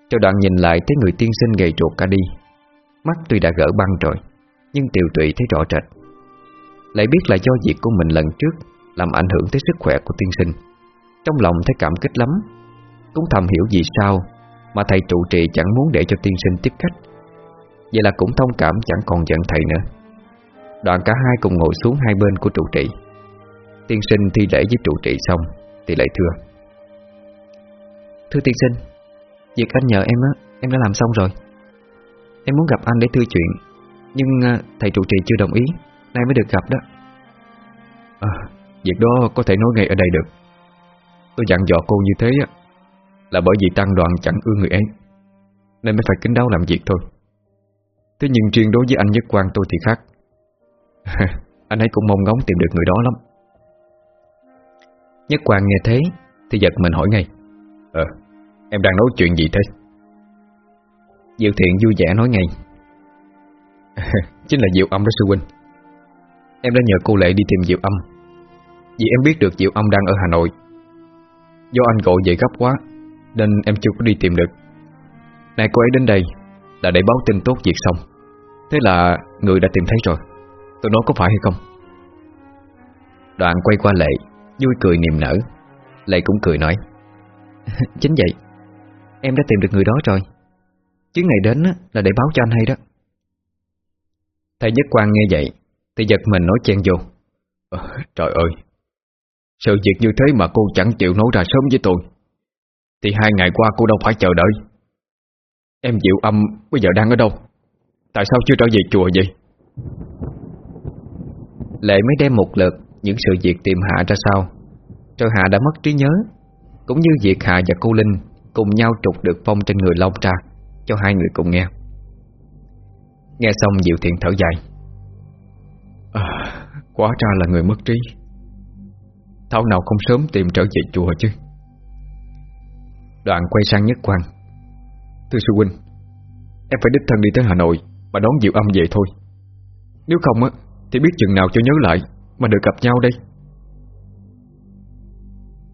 Cho đoạn nhìn lại thấy người tiên sinh gầy ruột cả đi. Mắt tuy đã gỡ băng rồi, Nhưng tiều tụy thấy rõ rệt. Lại biết là do việc của mình lần trước Làm ảnh hưởng tới sức khỏe của tiên sinh. Trong lòng thấy cảm kích lắm. Cũng thầm hiểu vì sao Mà thầy trụ trì chẳng muốn để cho tiên sinh tiếp khách. Vậy là cũng thông cảm chẳng còn giận thầy nữa. Đoạn cả hai cùng ngồi xuống hai bên của trụ trì. Tiên sinh thi lễ với trụ trì xong Thì lại thưa. Thưa tiên sinh Việc anh nhờ em á Em đã làm xong rồi. Em muốn gặp anh để thưa chuyện Nhưng à, thầy trụ trì chưa đồng ý Nay mới được gặp đó. À, Việc đó có thể nói ngay ở đây được. Tôi dặn dò cô như thế Là bởi vì tăng đoàn chẳng ưa người ấy Nên mới phải kính đáo làm việc thôi. Thế nhưng riêng đối với anh nhất quan tôi thì khác. *laughs* Anh ấy cũng mong ngóng tìm được người đó lắm. Nhất quan nghe thế Thì giật mình hỏi ngay. Ờ, em đang nói chuyện gì thế? Diệu thiện vui vẻ nói ngay. *laughs* Chính là Diệu Âm đó sư huynh. Em đã nhờ cô Lệ đi tìm Diệu Âm. Vì em biết được Diệu Âm đang ở Hà Nội Do anh gọi về gấp quá, Nên em chưa có đi tìm được. Này cô ấy đến đây Là để báo tin tốt việc xong. Thế là người đã tìm thấy rồi. Tôi nói có phải hay không? Đoạn quay qua Lệ, Vui cười niềm nở. Lệ cũng cười nói, *laughs* Chính vậy, Em đã tìm được người đó rồi. Chứ ngày đến là để báo cho anh hay đó. Thầy Nhất Quang nghe vậy, Thì giật mình nói chen vô ờ, Trời ơi sự việc như thế mà cô chẳng chịu nói ra sớm với tôi. Thì hai ngày qua cô đâu phải chờ đợi. Em Diệu Âm bây giờ đang ở đâu? Tại sao chưa trở về chùa vậy? Lệ mới đem một lượt Những sự việc tìm Hạ ra sao Rồi Hạ đã mất trí nhớ Cũng như việc Hạ và cô Linh Cùng nhau trục được phong trên người Long ra Cho hai người cùng nghe. Nghe xong Diệu Thiện thở dài. À, Quá ra là người mất trí Thảo nào không sớm tìm trở về chùa chứ? Đoạn quay sang Nhất Quang. Thưa sư huynh, Em phải đích thân đi tới Hà Nội Mà đón Diệu Âm về thôi. Nếu không á, Thì biết chừng nào cho nhớ lại Mà được gặp nhau đây.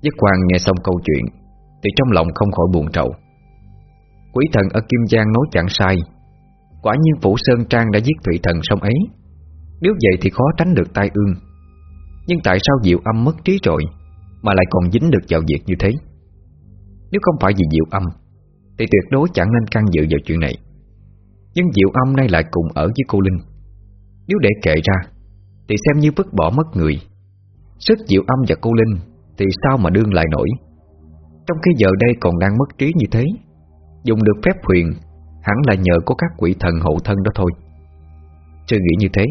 Nhất Quang nghe xong câu chuyện Thì trong lòng không khỏi buồn trầu. Quý thần ở Kim Giang nói chẳng sai. Quả nhiên Phủ Sơn Trang đã giết Thủy Thần sông ấy. Nếu vậy thì khó tránh được tai ương. Nhưng tại sao Diệu Âm mất trí rồi Mà lại còn dính được vào việc như thế? Nếu không phải vì Diệu Âm, Thì tuyệt đối chẳng nên can dự vào chuyện này. Nhưng Diệu Âm nay lại cùng ở với cô Linh. Nếu để kệ ra, Thì xem như vứt bỏ mất người. Sức Diệu Âm và cô Linh Thì sao mà đương lại nổi? Trong khi giờ đây còn đang mất trí như thế, Dùng được phép huyền Hẳn là nhờ có các quỷ thần hậu thân đó thôi. Sư nghĩ như thế,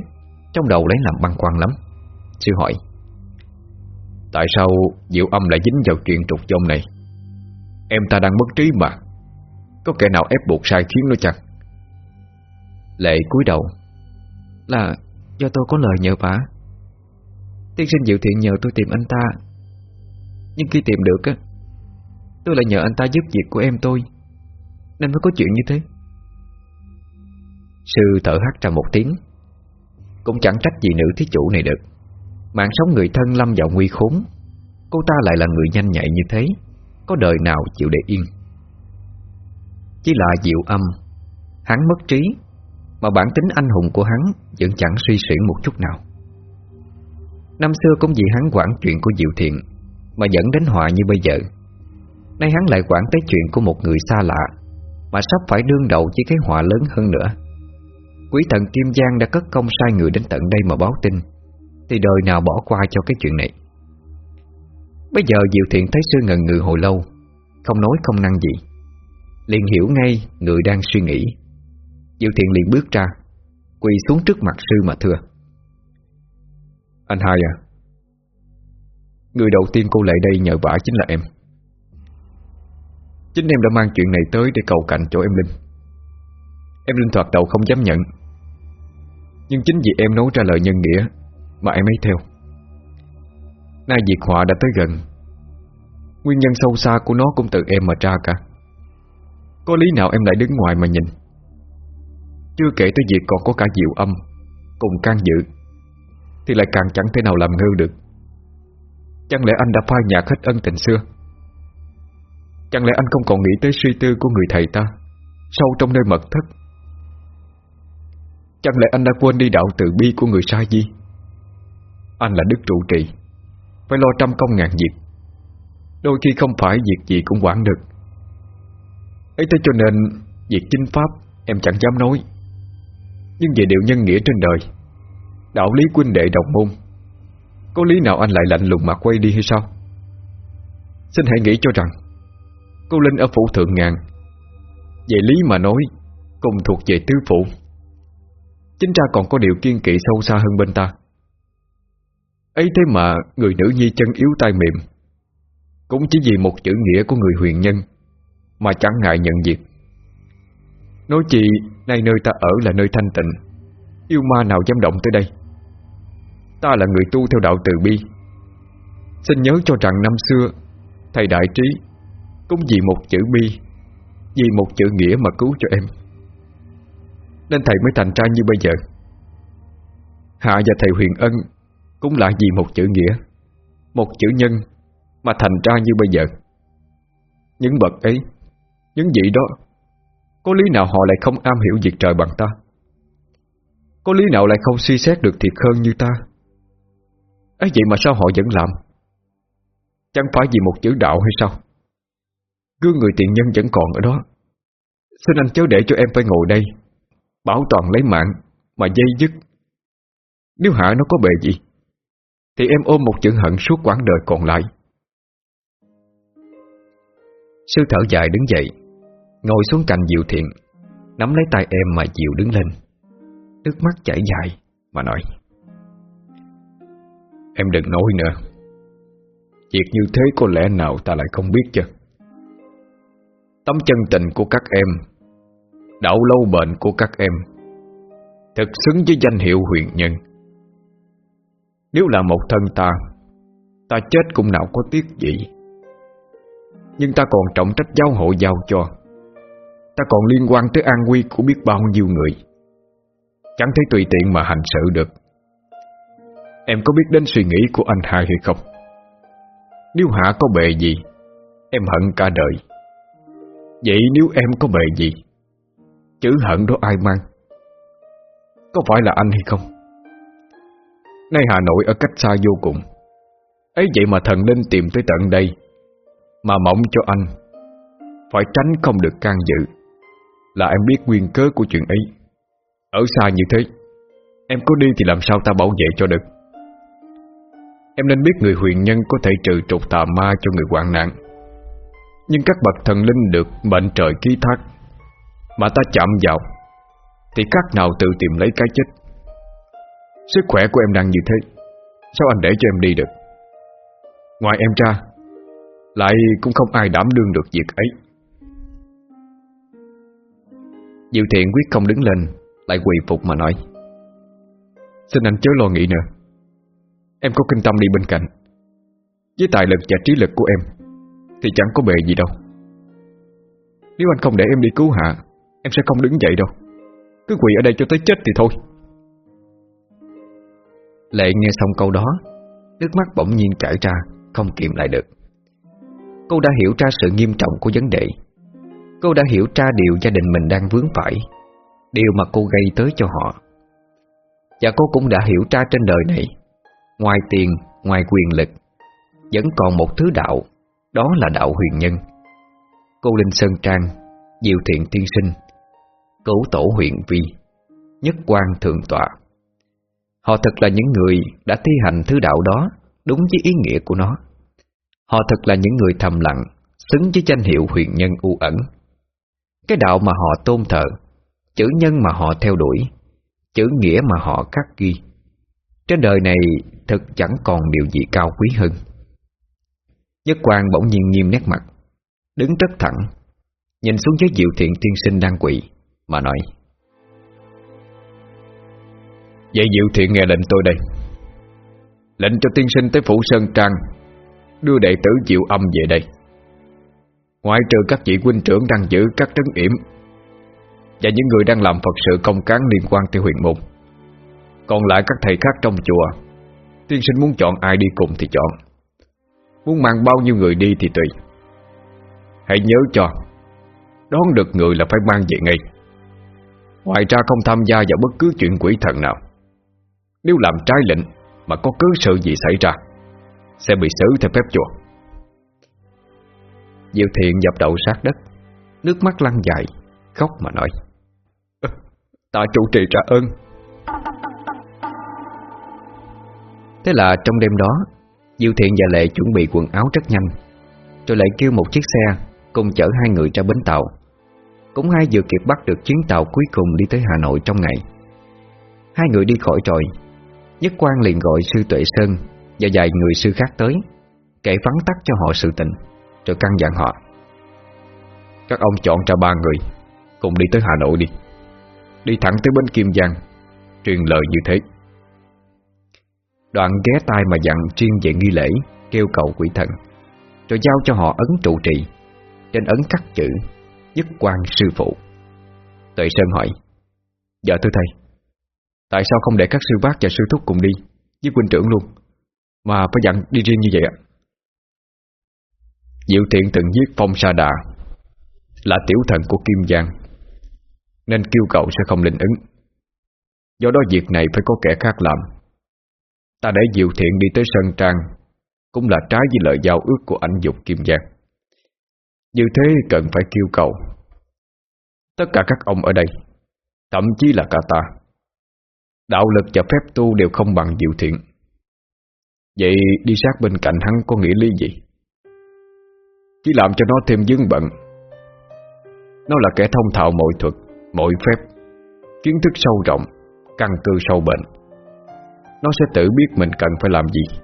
Trong đầu lấy làm băn khoăn lắm. Sư hỏi, Tại sao Diệu Âm lại dính vào chuyện trục dông này? Em ta đang mất trí mà. Có kẻ nào ép buộc sai khiến nó chặt Lệ cúi đầu, Là do tôi có lời nhờ vả. Tiên sinh Diệu Thiện nhờ tôi tìm anh ta. Nhưng khi tìm được á, Tôi lại nhờ anh ta giúp việc của em tôi, Nên mới có chuyện như thế. Sư thở hắt ra một tiếng, Cũng chẳng trách gì nữ thí chủ này được. Mạng sống người thân lâm vào nguy khốn. Cô ta lại là người nhanh nhạy như thế, Có đời nào chịu để yên. Chỉ là diệu âm, Hắn mất trí, Mà bản tính anh hùng của hắn Vẫn chẳng suy xuyển một chút nào. Năm xưa cũng vì hắn quản chuyện của Diệu Thiện Mà dẫn đến họa như bây giờ. Nay hắn lại quản tới chuyện của một người xa lạ Mà sắp phải đương đầu với cái họa lớn hơn nữa. Quý thần Kim Giang đã cất công sai người đến tận đây mà báo tin. Thì đời nào bỏ qua cho cái chuyện này. Bây giờ Diệu Thiện thấy sư ngần ngừ hồi lâu, Không nói không năng gì. Liền hiểu ngay người đang suy nghĩ. Diệu thiện liền bước ra, Quỳ xuống trước mặt sư mà thưa. Anh hai à Người đầu tiên cô lại đây nhờ vả chính là em. Chính em đã mang chuyện này tới để cầu cạnh cho em Linh. Em Linh thoạt đầu không dám nhận, Nhưng chính vì em nói ra lời nhân nghĩa mà em ấy theo. Nay diệt họa đã tới gần. Nguyên nhân sâu xa của nó cũng từ em mà ra cả. Có lý nào em lại đứng ngoài mà nhìn? Chưa kể tới việc còn có cả diệu âm, Cùng can dự, Thì lại càng chẳng thể nào làm ngư được. Chẳng lẽ anh đã phai nhạt hết ân tình xưa? Chẳng lẽ anh không còn nghĩ tới suy tư của người thầy ta, Sâu trong nơi mật thất? Chẳng lẽ anh đã quên đi đạo từ bi của người sai di? Anh là đức trụ trì. Phải lo trăm công ngàn việc. Đôi khi không phải việc gì cũng quản được. Ấy thế cho nên, Việc chính pháp em chẳng dám nói. Nhưng về điều nhân nghĩa trên đời, Đạo lý huynh đệ đồng môn, Có lý nào anh lại lạnh lùng mà quay đi hay sao? Xin hãy nghĩ cho rằng, Cô Linh ở phủ thượng ngàn, Về lý mà nói, Cùng thuộc về tứ phủ. Chính ra còn có điều kiên kỵ sâu xa hơn bên ta ấy thế mà, người nữ nhi chân yếu tay mềm. Cũng chỉ vì một chữ nghĩa của người huyền nhân, Mà chẳng ngại nhận việc. Nói chị Nay nơi ta ở là nơi thanh tịnh. Yêu ma nào dám động tới đây? Ta là người tu theo đạo từ bi. Xin nhớ cho rằng năm xưa, Thầy đại trí Cũng vì một chữ bi, Vì một chữ nghĩa mà cứu cho em. Nên thầy mới thành ra như bây giờ. Hạ và thầy huyền ân cũng là vì một chữ nghĩa, Một chữ nhân mà thành ra như bây giờ. Những bậc ấy, Những vị đó, Có lý nào họ lại không am hiểu việc trời bằng ta? Có lý nào lại không suy xét được thiệt hơn như ta? Ấy vậy mà sao họ vẫn làm? Chẳng phải vì một chữ đạo hay sao? Gương người tiện nhân vẫn còn ở đó. Xin anh chớ để cho em phải ngồi đây, Bảo toàn lấy mạng Mà dây dứt. Nếu hạ nó có bề gì? Thì em ôm một chữ hận suốt quãng đời còn lại. Sư thở dài đứng dậy, Ngồi xuống cạnh Diệu Thiện, Nắm lấy tay em mà Diệu đứng lên. Nước mắt chảy dài Mà nói, Em đừng nói nữa. Việc như thế có lẽ nào ta lại không biết chứ? Tấm chân tình của các em, Đạo lâu bệnh của các em Thật xứng với danh hiệu huyền nhân. Nếu là một thân ta Ta chết cũng nào có tiếc gì. Nhưng ta còn trọng trách giáo hộ giao cho. Ta còn liên quan tới an nguy của biết bao nhiêu người. Chẳng thấy tùy tiện mà hành sự được. Em có biết đến suy nghĩ của anh hai hay không? Nếu Hạ có bề gì, Em hận cả đời. Vậy nếu em có bề gì, Chữ hận đó ai mang? Có phải là anh hay không? Nay Hà Nội ở cách xa vô cùng. Ấy vậy mà thần linh tìm tới tận đây, mà mong cho anh. Phải tránh không được can dự. Là em biết nguyên cớ của chuyện ấy. Ở xa như thế, Em có đi thì làm sao ta bảo vệ cho được? Em nên biết người huyền nhân có thể trừ trục tà ma cho người hoạn nạn. Nhưng các bậc thần linh được mệnh trời ký thác, Mà ta chạm vào, Thì các nào tự tìm lấy cái chết? Sức khỏe của em đang như thế. Sao anh để cho em đi được? Ngoài em ra, lại cũng không ai đảm đương được việc ấy. Diệu thiện quyết không đứng lên, Lại quỳ phục mà nói. Xin anh chớ lo nghĩ nữa. Em có kinh tâm đi bên cạnh. Với tài lực và trí lực của em, Thì chẳng có bề gì đâu. Nếu anh không để em đi cứu hạ, Em sẽ không đứng dậy đâu. Cứ quỳ ở đây cho tới chết thì thôi. Lệ nghe xong câu đó Nước mắt bỗng nhiên chảy ra Không kiềm lại được. Cô đã hiểu ra sự nghiêm trọng của vấn đề. Cô đã hiểu ra điều gia đình mình đang vướng phải Điều mà cô gây tới cho họ. Và cô cũng đã hiểu ra trên đời này Ngoài tiền, ngoài quyền lực Vẫn còn một thứ đạo Đó là đạo huyền nhân. Cô Linh Sơn Trang Diệu Thiện Tiên Sinh Cửu Tổ huyện Vi Nhất quan Thượng Tọa. Họ thật là những người đã thi hành thứ đạo đó, Đúng với ý nghĩa của nó. Họ thật là những người thầm lặng, Xứng với danh hiệu huyền nhân u ẩn. Cái đạo mà họ tôn thờ, Chữ nhân mà họ theo đuổi, Chữ nghĩa mà họ khắc ghi, Trên đời này thực chẳng còn điều gì cao quý hơn. Nhất quan bỗng nhiên nghiêm nét mặt, Đứng rất thẳng, Nhìn xuống dưới diệu thiện tiên sinh đang quỳ, Mà nói Vậy diệu thiện nghe lệnh tôi đây. Lệnh cho tiên sinh tới phủ Sơn Trang, Đưa đệ tử Diệu Âm về đây. Ngoại trừ các vị huynh trưởng đang giữ các trấn yểm Và những người đang làm Phật sự công cán liên quan tới huyền môn, Còn lại các thầy khác trong chùa, Tiên sinh muốn chọn ai đi cùng thì chọn. Muốn mang bao nhiêu người đi thì tùy. Hãy nhớ cho, Đón được người là phải mang về ngay. Ngoài ra không tham gia vào bất cứ chuyện quỷ thần nào. Nếu làm trái lệnh Mà có cứ sự gì xảy ra, Sẽ bị xử theo phép chùa. Diệu thiện dập đầu sát đất, Nước mắt lăn dài, Khóc mà nói, *laughs* Ta chủ trì trả ơn. Thế là trong đêm đó, Diệu thiện và Lệ chuẩn bị quần áo rất nhanh. Rồi lại kêu một chiếc xe Cùng chở hai người ra bến tàu. Cũng hai vừa kịp bắt được chuyến tàu cuối cùng đi tới Hà Nội trong ngày. Hai người đi khỏi rồi Nhất quan liền gọi sư Tuệ Sơn Và vài người sư khác tới Kể vắn tắt cho họ sự tình, Rồi căn dặn họ. Các ông chọn ra ba người, Cùng đi tới Hà Nội đi. Đi thẳng tới bến Kim Giang, Truyền lời như thế. Đoạn ghé tai mà dặn chuyên về nghi lễ, Kêu cầu quỷ thần, Rồi giao cho họ ấn trụ trì. Trên ấn khắc chữ, Nhất quan sư phụ. Tuệ Sơn hỏi Dạ thưa thầy. Tại sao không để các sư bác và sư thúc cùng đi, Với huynh trưởng luôn, Mà phải dặn đi riêng như vậy ạ? Diệu thiện từng giết Phong Sa Đà, Là tiểu thần của Kim Giang, Nên kêu cầu sẽ không linh ứng. Do đó việc này phải có kẻ khác làm. Ta để Diệu thiện đi tới Sơn Trang, Cũng là trái với lời giao ước của ảnh dục Kim Giang. Như thế cần phải kêu cầu Tất cả các ông ở đây, Thậm chí là cả ta Đạo lực và phép tu đều không bằng diệu thiện. Vậy đi sát bên cạnh hắn có nghĩa lý gì? Chỉ làm cho nó thêm dướng bận. Nó là kẻ thông thạo mọi thuật, mọi phép Kiến thức sâu rộng, căn cơ sâu bệnh. Nó sẽ tự biết mình cần phải làm gì.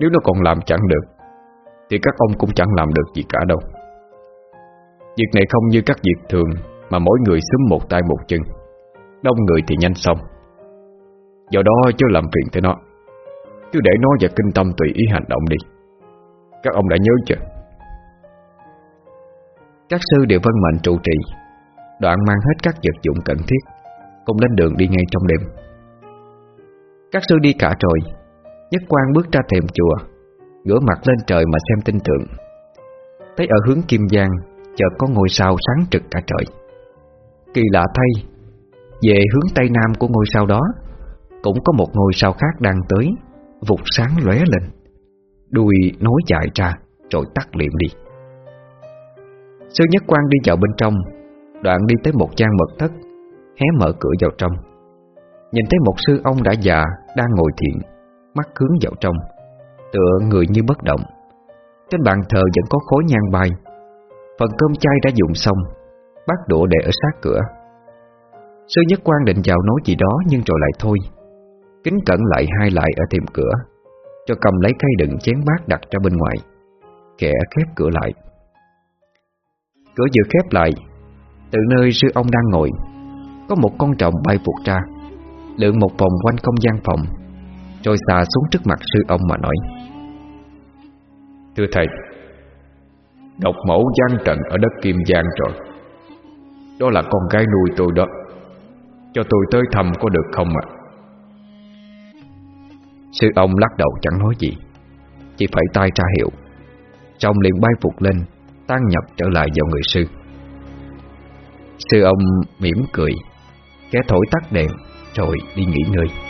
Nếu nó còn làm chẳng được Thì các ông cũng chẳng làm được gì cả đâu. Việc này không như các việc thường Mà mỗi người xúm một tay một chân. Đông người thì nhanh xong. Do đó chứ làm phiền tới nó. Cứ để nó và kinh tâm tùy ý hành động đi. Các ông đã nhớ chưa? Các sư đều vân mệnh trụ trì, Đoạn mang hết các vật dụng cần thiết, Cùng lên đường đi ngay trong đêm. Các sư đi cả rồi Nhất quan bước ra thềm chùa, Ngửa mặt lên trời mà xem tinh tượng Thấy ở hướng Kim Giang, Chợt có ngôi sao sáng trực cả trời. Kỳ lạ thay về hướng tây nam của ngôi sao đó, Cũng có một ngôi sao khác đang tới, Vụt sáng lóe lên. Đuôi nối dài ra, Rồi tắt liệm đi. Sư Nhất Quang đi vào bên trong, Đoạn đi tới một gian mật thất, Hé mở cửa vào trong. Nhìn thấy một sư ông đã già Đang ngồi thiện Mắt hướng vào trong, Tựa người như bất động. Trên bàn thờ vẫn có khối nhang bay Phần cơm chay đã dùng xong, Bát đũa để ở sát cửa. Sư Nhất Quang định vào nói gì đó Nhưng rồi lại thôi. Kính cẩn lại hai lại ở tiệm cửa, Cho cầm lấy cây đựng chén bát đặt ra bên ngoài, Kẻ khép cửa lại. Cửa vừa khép lại, Từ nơi sư ông đang ngồi, Có một con trọng bay vụt ra, Lượn một vòng quanh không gian phòng, Rồi xà xuống trước mặt sư ông mà nói, Thưa thầy, Độc mẫu gian trận ở đất Kim Giang rồi. Đó là con gái nuôi tôi đó cho tôi tới thăm có được không ạ? Sư ông lắc đầu chẳng nói gì, Chỉ phải tay tra hiệu. Trong liền bay phục lên, Tan nhập trở lại vào người sư. Sư ông mỉm cười Kẻ thổi tắt đèn, Rồi đi nghỉ ngơi.